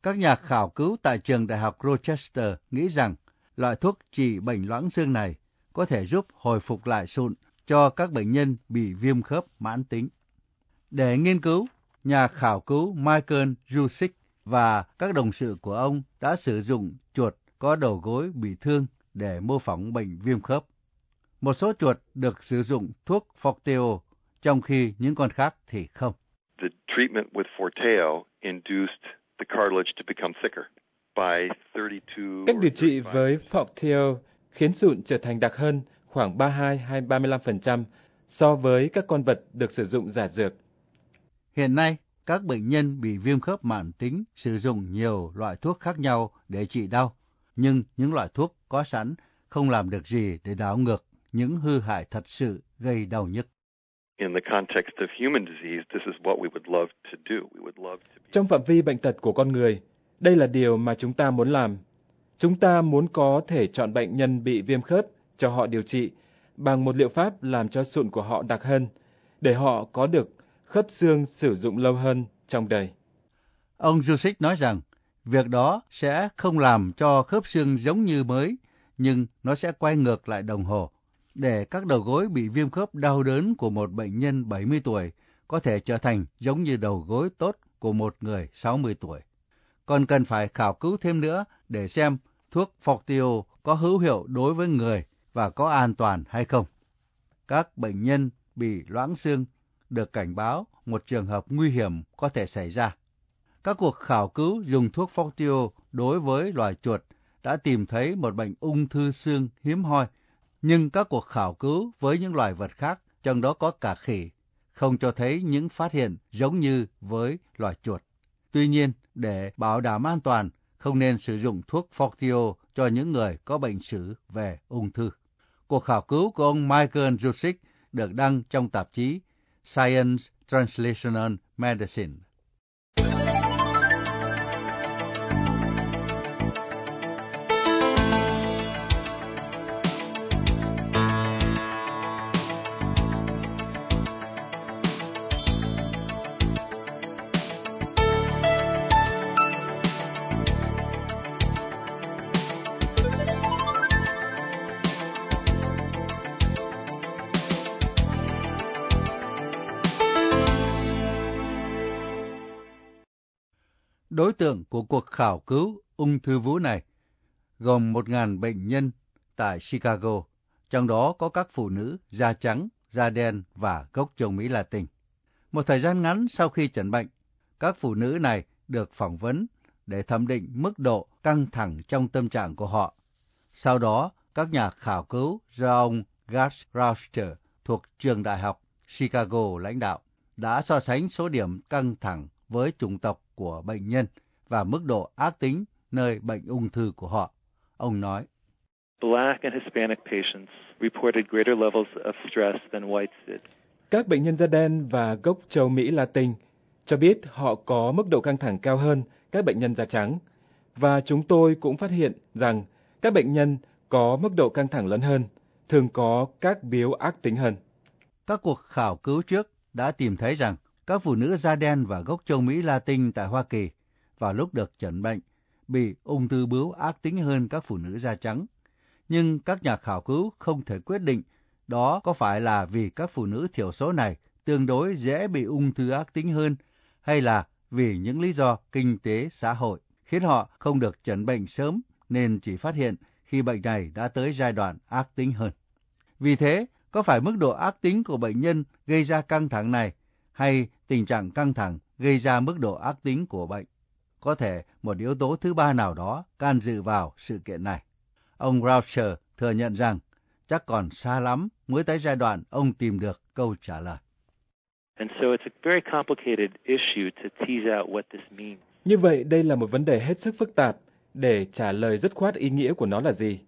Các nhà khảo cứu tại trường đại học Rochester nghĩ rằng loại thuốc trị bệnh loãng xương này có thể giúp hồi phục lại sụn cho các bệnh nhân bị viêm khớp mãn tính. Để nghiên cứu, nhà khảo cứu Michael Jusic và các đồng sự của ông đã sử dụng chuột có đầu gối bị thương để mô phỏng bệnh viêm khớp. Một số chuột được sử dụng thuốc Forteo trong khi những con khác thì không. The treatment with Forteo induced the cartilage to become thicker by 32 Cách điều trị với Forteo khiến sụn trở thành đặc hơn khoảng 32 hay 35% so với các con vật được sử dụng giả dược. Hiện nay, các bệnh nhân bị viêm khớp mãn tính sử dụng nhiều loại thuốc khác nhau để trị đau, nhưng những loại thuốc có sẵn không làm được gì để đảo ngược những hư hại thật sự gây đau nhức. In the context of human disease, this is what we would love to do. We would love to be... Trong phạm vi bệnh tật của con người, đây là điều mà chúng ta muốn làm. Chúng ta muốn có thể chọn bệnh nhân bị viêm khớp cho họ điều trị bằng một liệu pháp làm cho sụn của họ đặc hơn, để họ có được khớp xương sử dụng lâu hơn trong đời. Ông Jusic nói rằng, việc đó sẽ không làm cho khớp xương giống như mới, nhưng nó sẽ quay ngược lại đồng hồ để các đầu gối bị viêm khớp đau đớn của một bệnh nhân 70 tuổi có thể trở thành giống như đầu gối tốt của một người 60 tuổi. Còn cần phải khảo cứu thêm nữa để xem thuốc fortio có hữu hiệu đối với người và có an toàn hay không. Các bệnh nhân bị loãng xương được cảnh báo một trường hợp nguy hiểm có thể xảy ra. Các cuộc khảo cứu dùng thuốc fortio đối với loài chuột đã tìm thấy một bệnh ung thư xương hiếm hoi nhưng các cuộc khảo cứu với những loài vật khác, trong đó có cả khỉ, không cho thấy những phát hiện giống như với loài chuột. Tuy nhiên, để bảo đảm an toàn, không nên sử dụng thuốc Fortio cho những người có bệnh sử về ung thư. Cuộc khảo cứu của ông Michael Jusic được đăng trong tạp chí Science Translational Medicine. Tượng của cuộc khảo cứu ung thư vú này gồm 1.000 bệnh nhân tại Chicago, trong đó có các phụ nữ da trắng, da đen và gốc châu Mỹ Latin. Một thời gian ngắn sau khi chẩn bệnh, các phụ nữ này được phỏng vấn để thẩm định mức độ căng thẳng trong tâm trạng của họ. Sau đó, các nhà khảo cứu do ông Gus Rauster thuộc trường đại học Chicago lãnh đạo đã so sánh số điểm căng thẳng với chủng tộc của bệnh nhân và mức độ ác tính nơi bệnh ung thư của họ. Ông nói, Black and Hispanic patients reported greater levels of stress than whites did. Các bệnh nhân da đen và gốc châu Mỹ Latin cho biết họ có mức độ căng thẳng cao hơn các bệnh nhân da trắng. Và chúng tôi cũng phát hiện rằng các bệnh nhân có mức độ căng thẳng lớn hơn, thường có các biếu ác tính hơn. Các cuộc khảo cứu trước đã tìm thấy rằng các phụ nữ da đen và gốc châu Mỹ Latin tại Hoa Kỳ vào lúc được chẩn bệnh bị ung thư bướu ác tính hơn các phụ nữ da trắng. Nhưng các nhà khảo cứu không thể quyết định đó có phải là vì các phụ nữ thiểu số này tương đối dễ bị ung thư ác tính hơn hay là vì những lý do kinh tế xã hội khiến họ không được chẩn bệnh sớm nên chỉ phát hiện khi bệnh này đã tới giai đoạn ác tính hơn. Vì thế, có phải mức độ ác tính của bệnh nhân gây ra căng thẳng này hay tình trạng căng thẳng gây ra mức độ ác tính của bệnh? Có thể một yếu tố thứ ba nào đó can dự vào sự kiện này. Ông Rauscher thừa nhận rằng chắc còn xa lắm mới tới giai đoạn ông tìm được câu trả lời. And so it's a very complicated issue to tease out what this means. Như vậy, đây là một vấn đề hết sức phức tạp để trả lời dứt khoát ý nghĩa của nó là gì.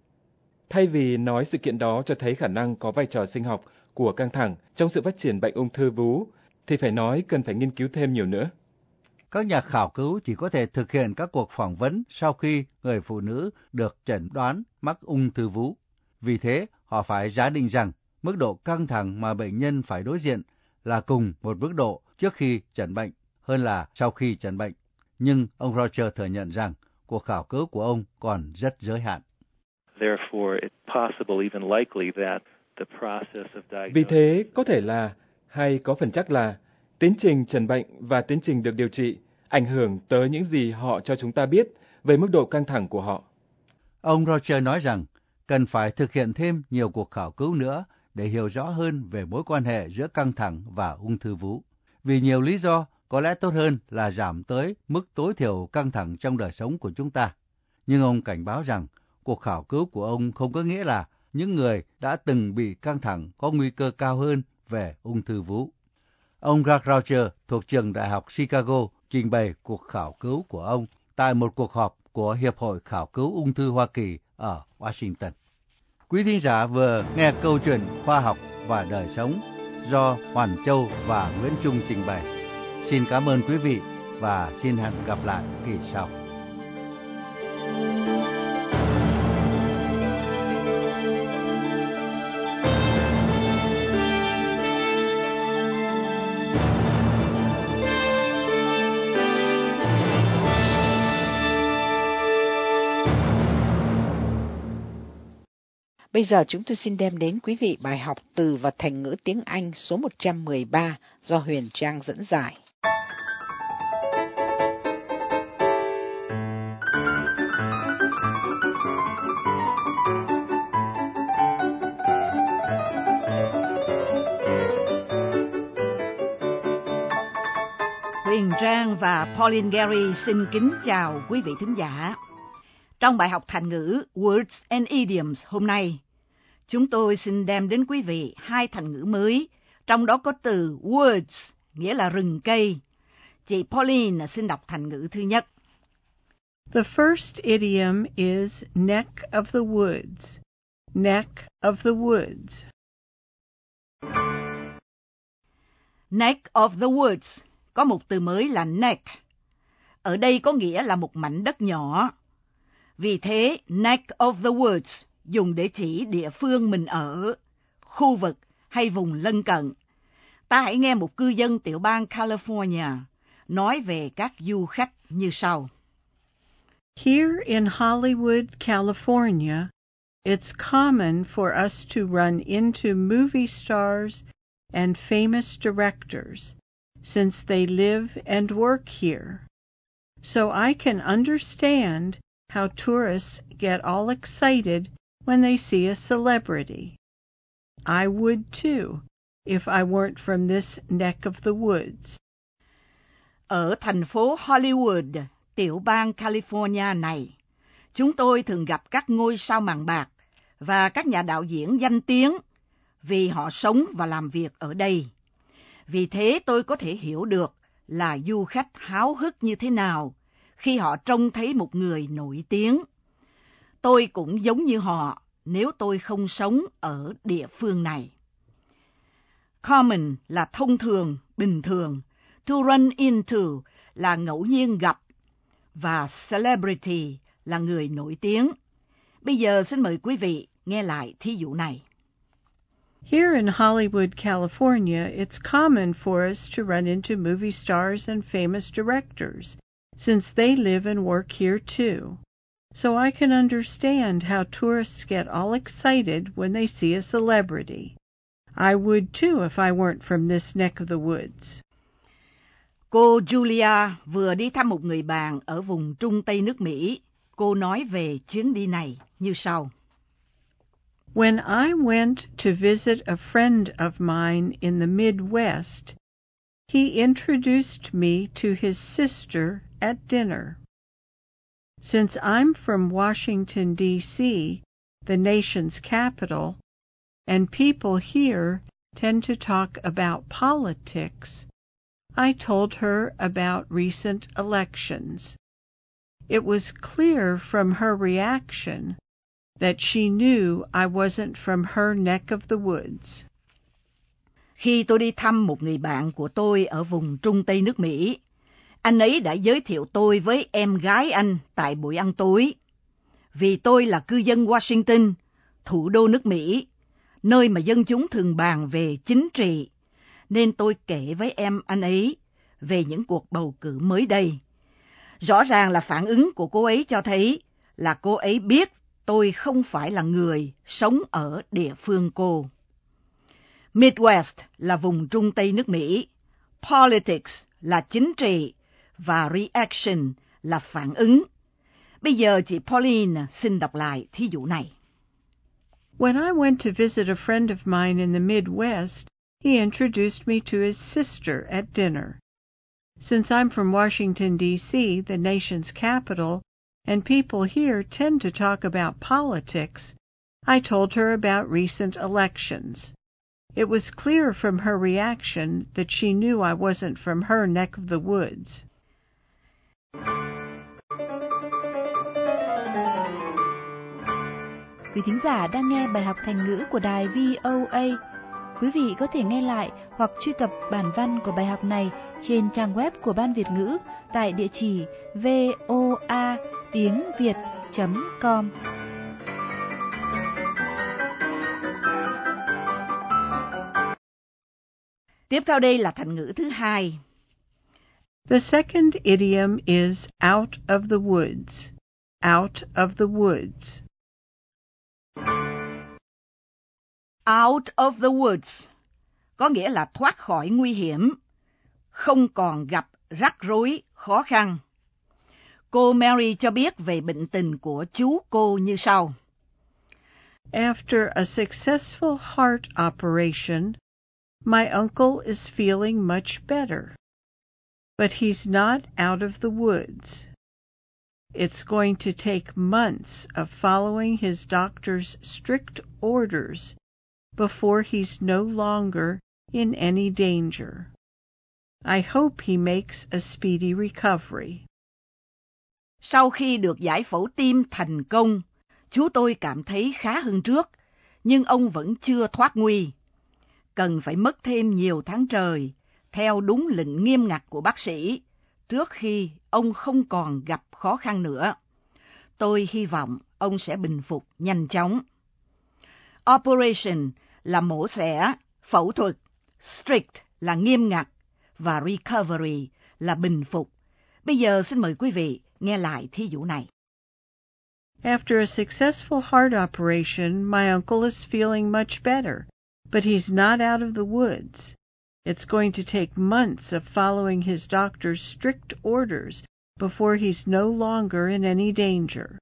Thay vì nói sự kiện đó cho thấy khả năng có vai trò sinh học của căng thẳng trong sự phát triển bệnh ung thư vú, thì phải nói cần phải nghiên cứu thêm nhiều nữa. Các nhà khảo cứu chỉ có thể thực hiện các cuộc phỏng vấn sau khi người phụ nữ được chẩn đoán mắc ung thư vú. Vì thế, họ phải giả định rằng mức độ căng thẳng mà bệnh nhân phải đối diện là cùng một mức độ trước khi chẩn bệnh hơn là sau khi chẩn bệnh. Nhưng ông Roger thừa nhận rằng cuộc khảo cứu của ông còn rất giới hạn. Vì thế, có thể là, hay có phần chắc là, tiến trình chẩn bệnh và tiến trình được điều trị ảnh hưởng tới những gì họ cho chúng ta biết về mức độ căng thẳng của họ. Ông Roger nói rằng cần phải thực hiện thêm nhiều cuộc khảo cứu nữa để hiểu rõ hơn về mối quan hệ giữa căng thẳng và ung thư vú. Vì nhiều lý do, có lẽ tốt hơn là giảm tới mức tối thiểu căng thẳng trong đời sống của chúng ta. Nhưng ông cảnh báo rằng cuộc khảo cứu của ông không có nghĩa là những người đã từng bị căng thẳng có nguy cơ cao hơn về ung thư vú. Ông Greg Roger thuộc trường Đại học Chicago trình bày cuộc khảo cứu của ông tại một cuộc họp của Hiệp hội Khảo cứu Ung thư Hoa Kỳ ở Washington. Quý thính giả vừa nghe câu chuyện khoa học và đời sống do Hoàn Châu và Nguyễn Trung trình bày. Xin cảm ơn quý vị và xin hẹn gặp lại kỳ sau. Bây giờ chúng tôi xin đem đến quý vị bài học từ và thành ngữ tiếng Anh số 113 do Huyền Trang dẫn giải. Huyền Trang và Pauline Gary xin kính chào quý vị thính giả. Trong bài học thành ngữ Words and Idioms hôm nay, chúng tôi xin đem đến quý vị hai thành ngữ mới, trong đó có từ woods, nghĩa là rừng cây. Chị Pauline xin đọc thành ngữ thứ nhất. The first idiom is neck of the woods. Neck of the woods. Neck of the woods có một từ mới là neck. Ở đây có nghĩa là một mảnh đất nhỏ. Vì thế, neck of the woods dùng để chỉ địa phương mình ở, khu vực hay vùng lân cận. Ta hãy nghe một cư dân tiểu bang California nói về các du khách như sau. Here in Hollywood, California, it's common for us to run into movie stars and famous directors since they live and work here. So I can understand how tourists get all excited when they see a celebrity. I would too if I weren't from this neck of the woods. Ở thành phố Hollywood, tiểu bang California này, chúng tôi thường gặp các ngôi sao màn bạc và các nhà đạo diễn danh tiếng vì họ sống và làm việc ở đây. Vì thế tôi có thể hiểu được là du khách háo hức như thế nào khi họ trông thấy một người nổi tiếng. Tôi cũng giống như họ nếu tôi không sống ở địa phương này. Common là thông thường, bình thường. To run into là ngẫu nhiên gặp. Và celebrity là người nổi tiếng. Bây giờ xin mời quý vị nghe lại thí dụ này. Here in Hollywood, California, it's common for us to run into movie stars and famous directors, since they live and work here too. So I can understand how tourists get all excited when they see a celebrity. I would too if I weren't from this neck of the woods. Cô Julia vừa đi thăm một người bạn ở vùng Trung Tây nước Mỹ. Cô nói về chuyến đi này như sau. When I went to visit a friend of mine in the Midwest, he introduced me to his sister at dinner. Since I'm from Washington, D.C., the nation's capital, and people here tend to talk about politics, I told her about recent elections. It was clear from her reaction that she knew I wasn't from her neck of the woods. Khi tôi đi thăm một người bạn của tôi ở vùng Trung Tây nước Mỹ, anh ấy đã giới thiệu tôi với em gái anh tại buổi ăn tối. Vì tôi là cư dân Washington, thủ đô nước Mỹ, nơi mà dân chúng thường bàn về chính trị, nên tôi kể với em anh ấy về những cuộc bầu cử mới đây. Rõ ràng là phản ứng của cô ấy cho thấy là cô ấy biết tôi không phải là người sống ở địa phương cô. Midwest là vùng Trung Tây nước Mỹ, politics là chính trị và reaction là phản ứng. Bây giờ chị Pauline xin đọc lại thí dụ này. When I went to visit a friend of mine in the Midwest, he introduced me to his sister at dinner. Since I'm from Washington, D.C., the nation's capital, and people here tend to talk about politics, I told her about recent elections. It was clear from her reaction that she knew I wasn't from her neck of the woods. Quý thính giả đang nghe bài học thành ngữ của đài VOA. Quý vị có thể nghe lại hoặc truy cập bản văn của bài học này trên trang web của Ban Việt ngữ tại địa chỉ voa tiếng Việt.com Tiếp theo đây là thành ngữ thứ hai. The second idiom is out of the woods. Out of the woods. Out of the woods có nghĩa là thoát khỏi nguy hiểm, không còn gặp rắc rối, khó khăn. Cô Mary cho biết về bệnh tình của chú cô như sau. After a successful heart operation, my uncle is feeling much better. But he's not out of the woods. It's going to take months of following his doctor's strict orders before he's no longer in any danger. I hope he makes a speedy recovery. Sau khi được giải phẫu tim thành công, chú tôi cảm thấy khá hơn trước, nhưng ông vẫn chưa thoát nguy. Cần phải mất thêm nhiều tháng trời, theo đúng lệnh nghiêm ngặt của bác sĩ, trước khi ông không còn gặp khó khăn nữa. Tôi hy vọng ông sẽ bình phục nhanh chóng. Operation là mổ xẻ, phẫu thuật, strict là nghiêm ngặt và recovery là bình phục. Bây giờ xin mời quý vị nghe lại thí dụ này. After a successful heart operation, my uncle is feeling much better, but he's not out of the woods. It's going to take months of following his doctor's strict orders before he's no longer in any danger.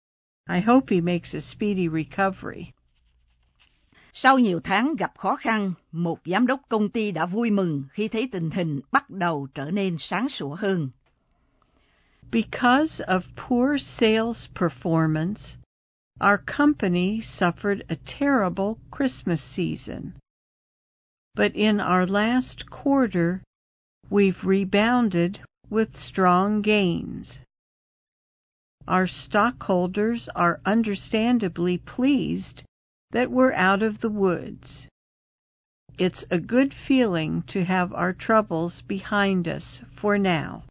I hope he makes a speedy recovery. Sau nhiều tháng gặp khó khăn, một giám đốc công ty đã vui mừng khi thấy tình hình bắt đầu trở nên sáng sủa hơn. Because of poor sales performance, our company suffered a terrible Christmas season. But in our last quarter, we've rebounded with strong gains. Our stockholders are understandably pleased that we're out of the woods. It's a good feeling to have our troubles behind us for now.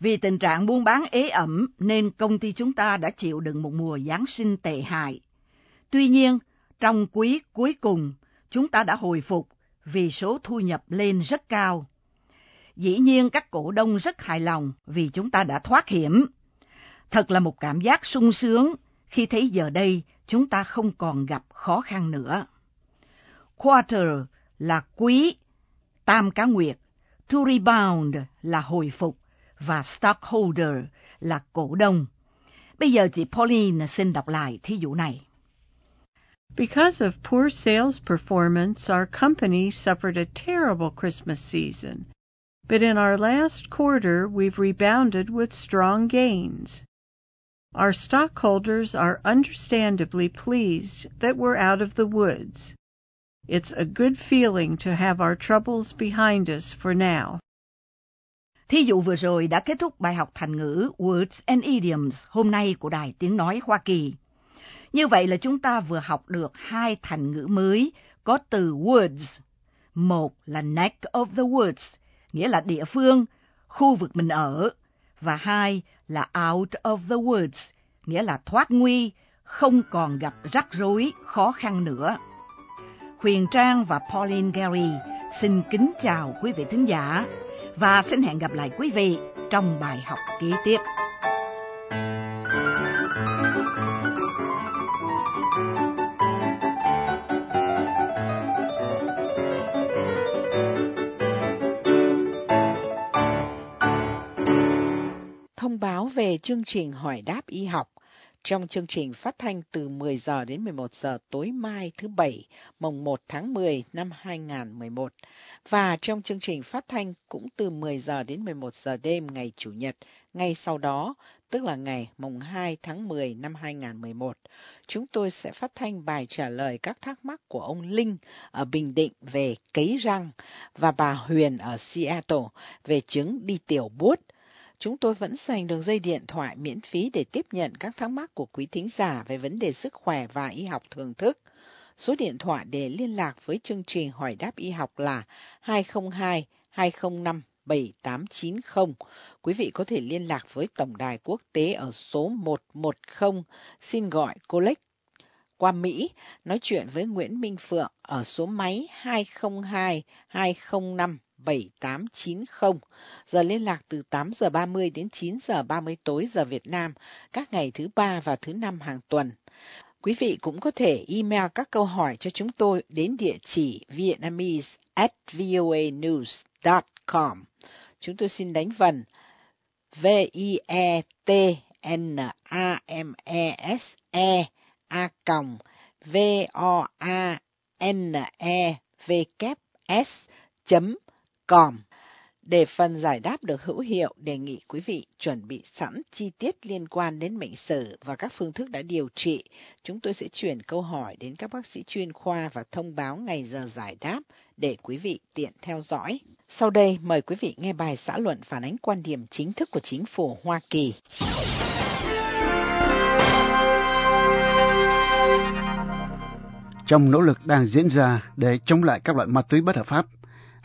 Vì tình trạng buôn bán ế ẩm nên công ty chúng ta đã chịu đựng một mùa Giáng sinh tệ hại. Tuy nhiên, trong quý cuối cùng, chúng ta đã hồi phục vì số thu nhập lên rất cao. Dĩ nhiên các cổ đông rất hài lòng vì chúng ta đã thoát hiểm. Thật là một cảm giác sung sướng khi thấy giờ đây chúng ta không còn gặp khó khăn nữa. Quarter là quý, tam cá nguyệt, to rebound là hồi phục và stockholder là cổ đông. Bây giờ chị Pauline xin đọc lại thí dụ này. Because of poor sales performance, our company suffered a terrible Christmas season. But in our last quarter, we've rebounded with strong gains. Our stockholders are understandably pleased that we're out of the woods. It's a good feeling to have our troubles behind us for now. Thí dụ vừa rồi đã kết thúc bài học thành ngữ Words and Idioms hôm nay của Đài Tiếng Nói Hoa Kỳ. Như vậy là chúng ta vừa học được hai thành ngữ mới có từ woods. Một là neck of the woods, nghĩa là địa phương, khu vực mình ở. Và hai là out of the woods, nghĩa là thoát nguy, không còn gặp rắc rối, khó khăn nữa. Huyền Trang và Pauline Gary xin kính chào quý vị thính giả và xin hẹn gặp lại quý vị trong bài học kế tiếp. Báo về chương trình hỏi đáp y học trong chương trình phát thanh từ 10 giờ đến 11 giờ tối mai thứ Bảy, mùng 1 tháng 10 năm 2011 và trong chương trình phát thanh cũng từ 10 giờ đến 11 giờ đêm ngày Chủ nhật, ngay sau đó, tức là ngày mùng 2 tháng 10 năm 2011. Chúng tôi sẽ phát thanh bài trả lời các thắc mắc của ông Linh ở Bình Định về cấy răng và bà Huyền ở Seattle về chứng đi tiểu buốt chúng tôi vẫn dành đường dây điện thoại miễn phí để tiếp nhận các thắc mắc của quý thính giả về vấn đề sức khỏe và y học thường thức. Số điện thoại để liên lạc với chương trình hỏi đáp y học là 202 205 7890. Quý vị có thể liên lạc với Tổng đài quốc tế ở số 110, xin gọi cô qua Mỹ, nói chuyện với Nguyễn Minh Phượng ở số máy 202 205 7890. Giờ liên lạc từ 8 giờ 30 đến 9 giờ 30 tối giờ Việt Nam, các ngày thứ ba và thứ năm hàng tuần. Quý vị cũng có thể email các câu hỏi cho chúng tôi đến địa chỉ vietnamese at voanews.com. Chúng tôi xin đánh vần V-I-E-T-N-A-M-E-S-E a còng V-O-A-N-E-V-S chấm com. Để phần giải đáp được hữu hiệu, đề nghị quý vị chuẩn bị sẵn chi tiết liên quan đến bệnh sử và các phương thức đã điều trị. Chúng tôi sẽ chuyển câu hỏi đến các bác sĩ chuyên khoa và thông báo ngày giờ giải đáp để quý vị tiện theo dõi. Sau đây, mời quý vị nghe bài xã luận phản ánh quan điểm chính thức của chính phủ Hoa Kỳ. Trong nỗ lực đang diễn ra để chống lại các loại ma túy bất hợp pháp,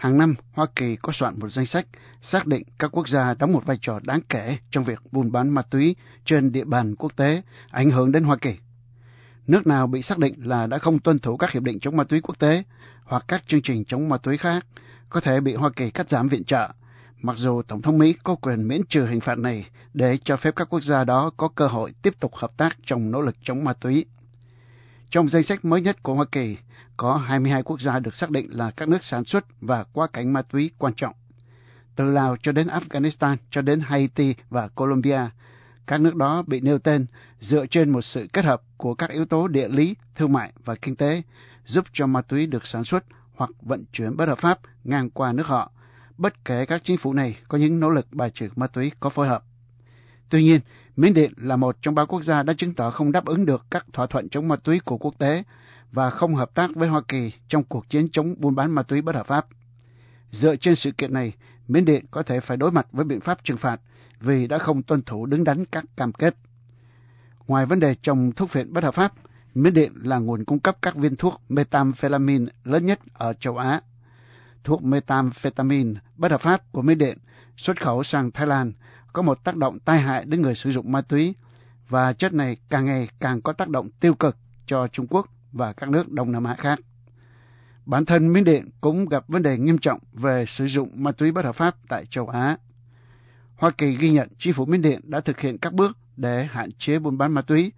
Hàng năm, Hoa Kỳ có soạn một danh sách xác định các quốc gia đóng một vai trò đáng kể trong việc buôn bán ma túy trên địa bàn quốc tế, ảnh hưởng đến Hoa Kỳ. Nước nào bị xác định là đã không tuân thủ các hiệp định chống ma túy quốc tế hoặc các chương trình chống ma túy khác có thể bị Hoa Kỳ cắt giảm viện trợ, mặc dù Tổng thống Mỹ có quyền miễn trừ hình phạt này để cho phép các quốc gia đó có cơ hội tiếp tục hợp tác trong nỗ lực chống ma túy. Trong danh sách mới nhất của Hoa Kỳ, có 22 quốc gia được xác định là các nước sản xuất và qua cảnh ma túy quan trọng. Từ Lào cho đến Afghanistan cho đến Haiti và Colombia, các nước đó bị nêu tên dựa trên một sự kết hợp của các yếu tố địa lý, thương mại và kinh tế giúp cho ma túy được sản xuất hoặc vận chuyển bất hợp pháp ngang qua nước họ, bất kể các chính phủ này có những nỗ lực bài trừ ma túy có phối hợp. Tuy nhiên, Miến Điện là một trong ba quốc gia đã chứng tỏ không đáp ứng được các thỏa thuận chống ma túy của quốc tế và không hợp tác với Hoa Kỳ trong cuộc chiến chống buôn bán ma túy bất hợp pháp. Dựa trên sự kiện này, Miến Điện có thể phải đối mặt với biện pháp trừng phạt vì đã không tuân thủ đứng đắn các cam kết. Ngoài vấn đề trồng thuốc phiện bất hợp pháp, Miến Điện là nguồn cung cấp các viên thuốc methamphetamine lớn nhất ở châu Á. Thuốc methamphetamine bất hợp pháp của Miến Điện xuất khẩu sang Thái Lan có một tác động tai hại đến người sử dụng ma túy và chất này càng ngày càng có tác động tiêu cực cho Trung Quốc và các nước Đông Nam Á khác. Bản thân Miến Điện cũng gặp vấn đề nghiêm trọng về sử dụng ma túy bất hợp pháp tại châu Á. Hoa Kỳ ghi nhận chính phủ Miến Điện đã thực hiện các bước để hạn chế buôn bán ma túy.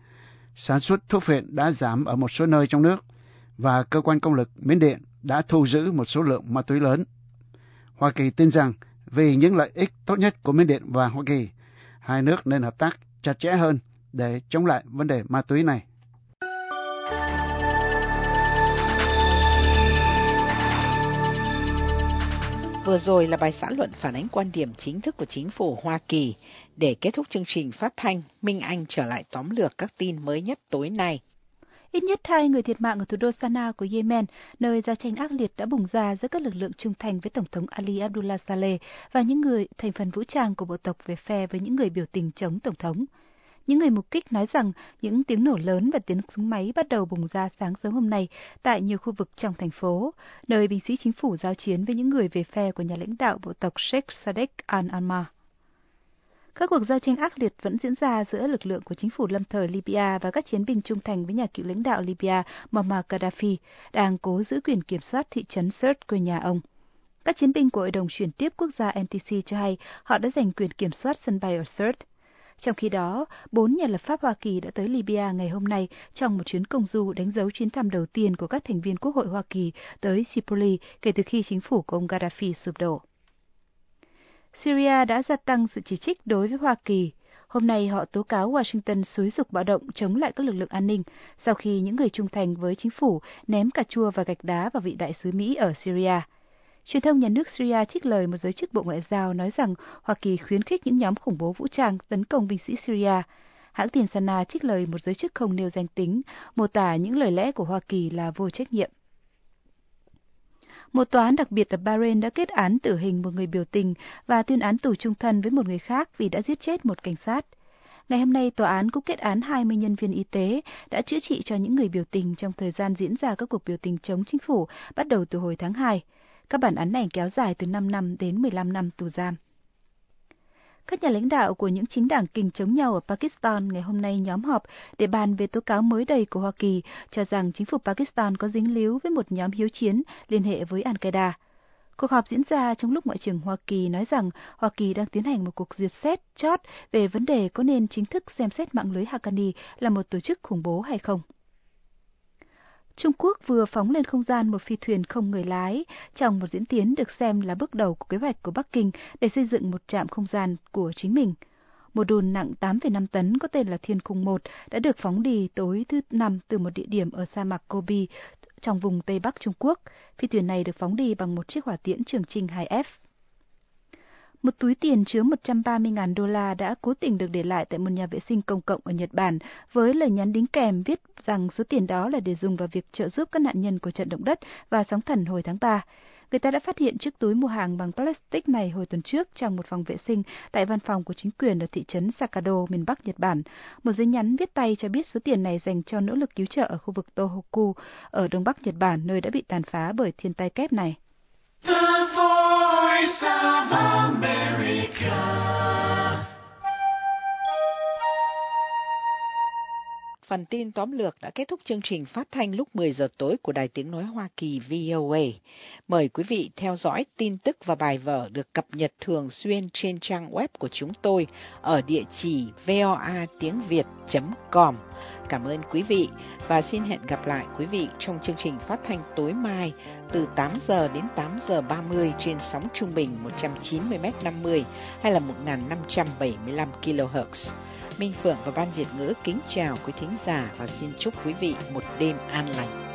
Sản xuất thuốc phiện đã giảm ở một số nơi trong nước và cơ quan công lực Miến Điện đã thu giữ một số lượng ma túy lớn. Hoa Kỳ tin rằng vì những lợi ích tốt nhất của Miến Điện và Hoa Kỳ, hai nước nên hợp tác chặt chẽ hơn để chống lại vấn đề ma túy này. Vừa rồi là bài xã luận phản ánh quan điểm chính thức của chính phủ Hoa Kỳ. Để kết thúc chương trình phát thanh, Minh Anh trở lại tóm lược các tin mới nhất tối nay. Ít nhất hai người thiệt mạng ở thủ đô Sanaa của Yemen, nơi giao tranh ác liệt đã bùng ra giữa các lực lượng trung thành với Tổng thống Ali Abdullah Saleh và những người thành phần vũ trang của bộ tộc về phe với những người biểu tình chống Tổng thống. Những người mục kích nói rằng những tiếng nổ lớn và tiếng súng máy bắt đầu bùng ra sáng sớm hôm nay tại nhiều khu vực trong thành phố, nơi binh sĩ chính phủ giao chiến với những người về phe của nhà lãnh đạo bộ tộc Sheikh Sadek al-Anmar. Các cuộc giao tranh ác liệt vẫn diễn ra giữa lực lượng của chính phủ lâm thời Libya và các chiến binh trung thành với nhà cựu lãnh đạo Libya Muammar Gaddafi đang cố giữ quyền kiểm soát thị trấn Sirte quê nhà ông. Các chiến binh của Hội đồng chuyển tiếp quốc gia NTC cho hay họ đã giành quyền kiểm soát sân bay ở Sirte. Trong khi đó, bốn nhà lập pháp Hoa Kỳ đã tới Libya ngày hôm nay trong một chuyến công du đánh dấu chuyến thăm đầu tiên của các thành viên Quốc hội Hoa Kỳ tới Tripoli kể từ khi chính phủ của ông Gaddafi sụp đổ. Syria đã gia tăng sự chỉ trích đối với Hoa Kỳ. Hôm nay họ tố cáo Washington xúi dục bạo động chống lại các lực lượng an ninh sau khi những người trung thành với chính phủ ném cà chua và gạch đá vào vị đại sứ Mỹ ở Syria. Truyền thông nhà nước Syria trích lời một giới chức Bộ Ngoại giao nói rằng Hoa Kỳ khuyến khích những nhóm khủng bố vũ trang tấn công binh sĩ Syria. Hãng tiền Sana trích lời một giới chức không nêu danh tính, mô tả những lời lẽ của Hoa Kỳ là vô trách nhiệm. Một tòa án đặc biệt ở Bahrain đã kết án tử hình một người biểu tình và tuyên án tù trung thân với một người khác vì đã giết chết một cảnh sát. Ngày hôm nay, tòa án cũng kết án 20 nhân viên y tế đã chữa trị cho những người biểu tình trong thời gian diễn ra các cuộc biểu tình chống chính phủ bắt đầu từ hồi tháng 2. Các bản án này kéo dài từ 5 năm đến 15 năm tù giam. Các nhà lãnh đạo của những chính đảng kình chống nhau ở Pakistan ngày hôm nay nhóm họp để bàn về tố cáo mới đây của Hoa Kỳ, cho rằng chính phủ Pakistan có dính líu với một nhóm hiếu chiến liên hệ với Al-Qaeda. Cuộc họp diễn ra trong lúc Ngoại trưởng Hoa Kỳ nói rằng Hoa Kỳ đang tiến hành một cuộc duyệt xét, chót về vấn đề có nên chính thức xem xét mạng lưới Haqqani là một tổ chức khủng bố hay không. Trung Quốc vừa phóng lên không gian một phi thuyền không người lái trong một diễn tiến được xem là bước đầu của kế hoạch của Bắc Kinh để xây dựng một trạm không gian của chính mình. Một đồn nặng 8,5 tấn có tên là Thiên Cung 1 đã được phóng đi tối thứ năm từ một địa điểm ở sa mạc Gobi trong vùng Tây Bắc Trung Quốc. Phi thuyền này được phóng đi bằng một chiếc hỏa tiễn trường Trình 2F. Một túi tiền chứa 130.000 đô la đã cố tình được để lại tại một nhà vệ sinh công cộng ở Nhật Bản với lời nhắn đính kèm viết rằng số tiền đó là để dùng vào việc trợ giúp các nạn nhân của trận động đất và sóng thần hồi tháng 3. Người ta đã phát hiện chiếc túi mua hàng bằng plastic này hồi tuần trước trong một phòng vệ sinh tại văn phòng của chính quyền ở thị trấn Sakado, miền Bắc Nhật Bản. Một giấy nhắn viết tay cho biết số tiền này dành cho nỗ lực cứu trợ ở khu vực Tohoku ở đông bắc Nhật Bản, nơi đã bị tàn phá bởi thiên tai kép này. The voice of America. Phần tin tóm lược đã kết thúc chương trình phát thanh lúc 10 giờ tối của Đài Tiếng Nói Hoa Kỳ VOA. Mời quý vị theo dõi tin tức và bài vở được cập nhật thường xuyên trên trang web của chúng tôi ở địa chỉ voa tiếng việt.com. Cảm ơn quý vị và xin hẹn gặp lại quý vị trong chương trình phát thanh tối mai từ 8 giờ đến 8 giờ 30 trên sóng trung bình 190m50 hay là 1575 kHz. Minh Phượng và Ban Việt ngữ kính chào quý thính giả và xin chúc quý vị một đêm an lành.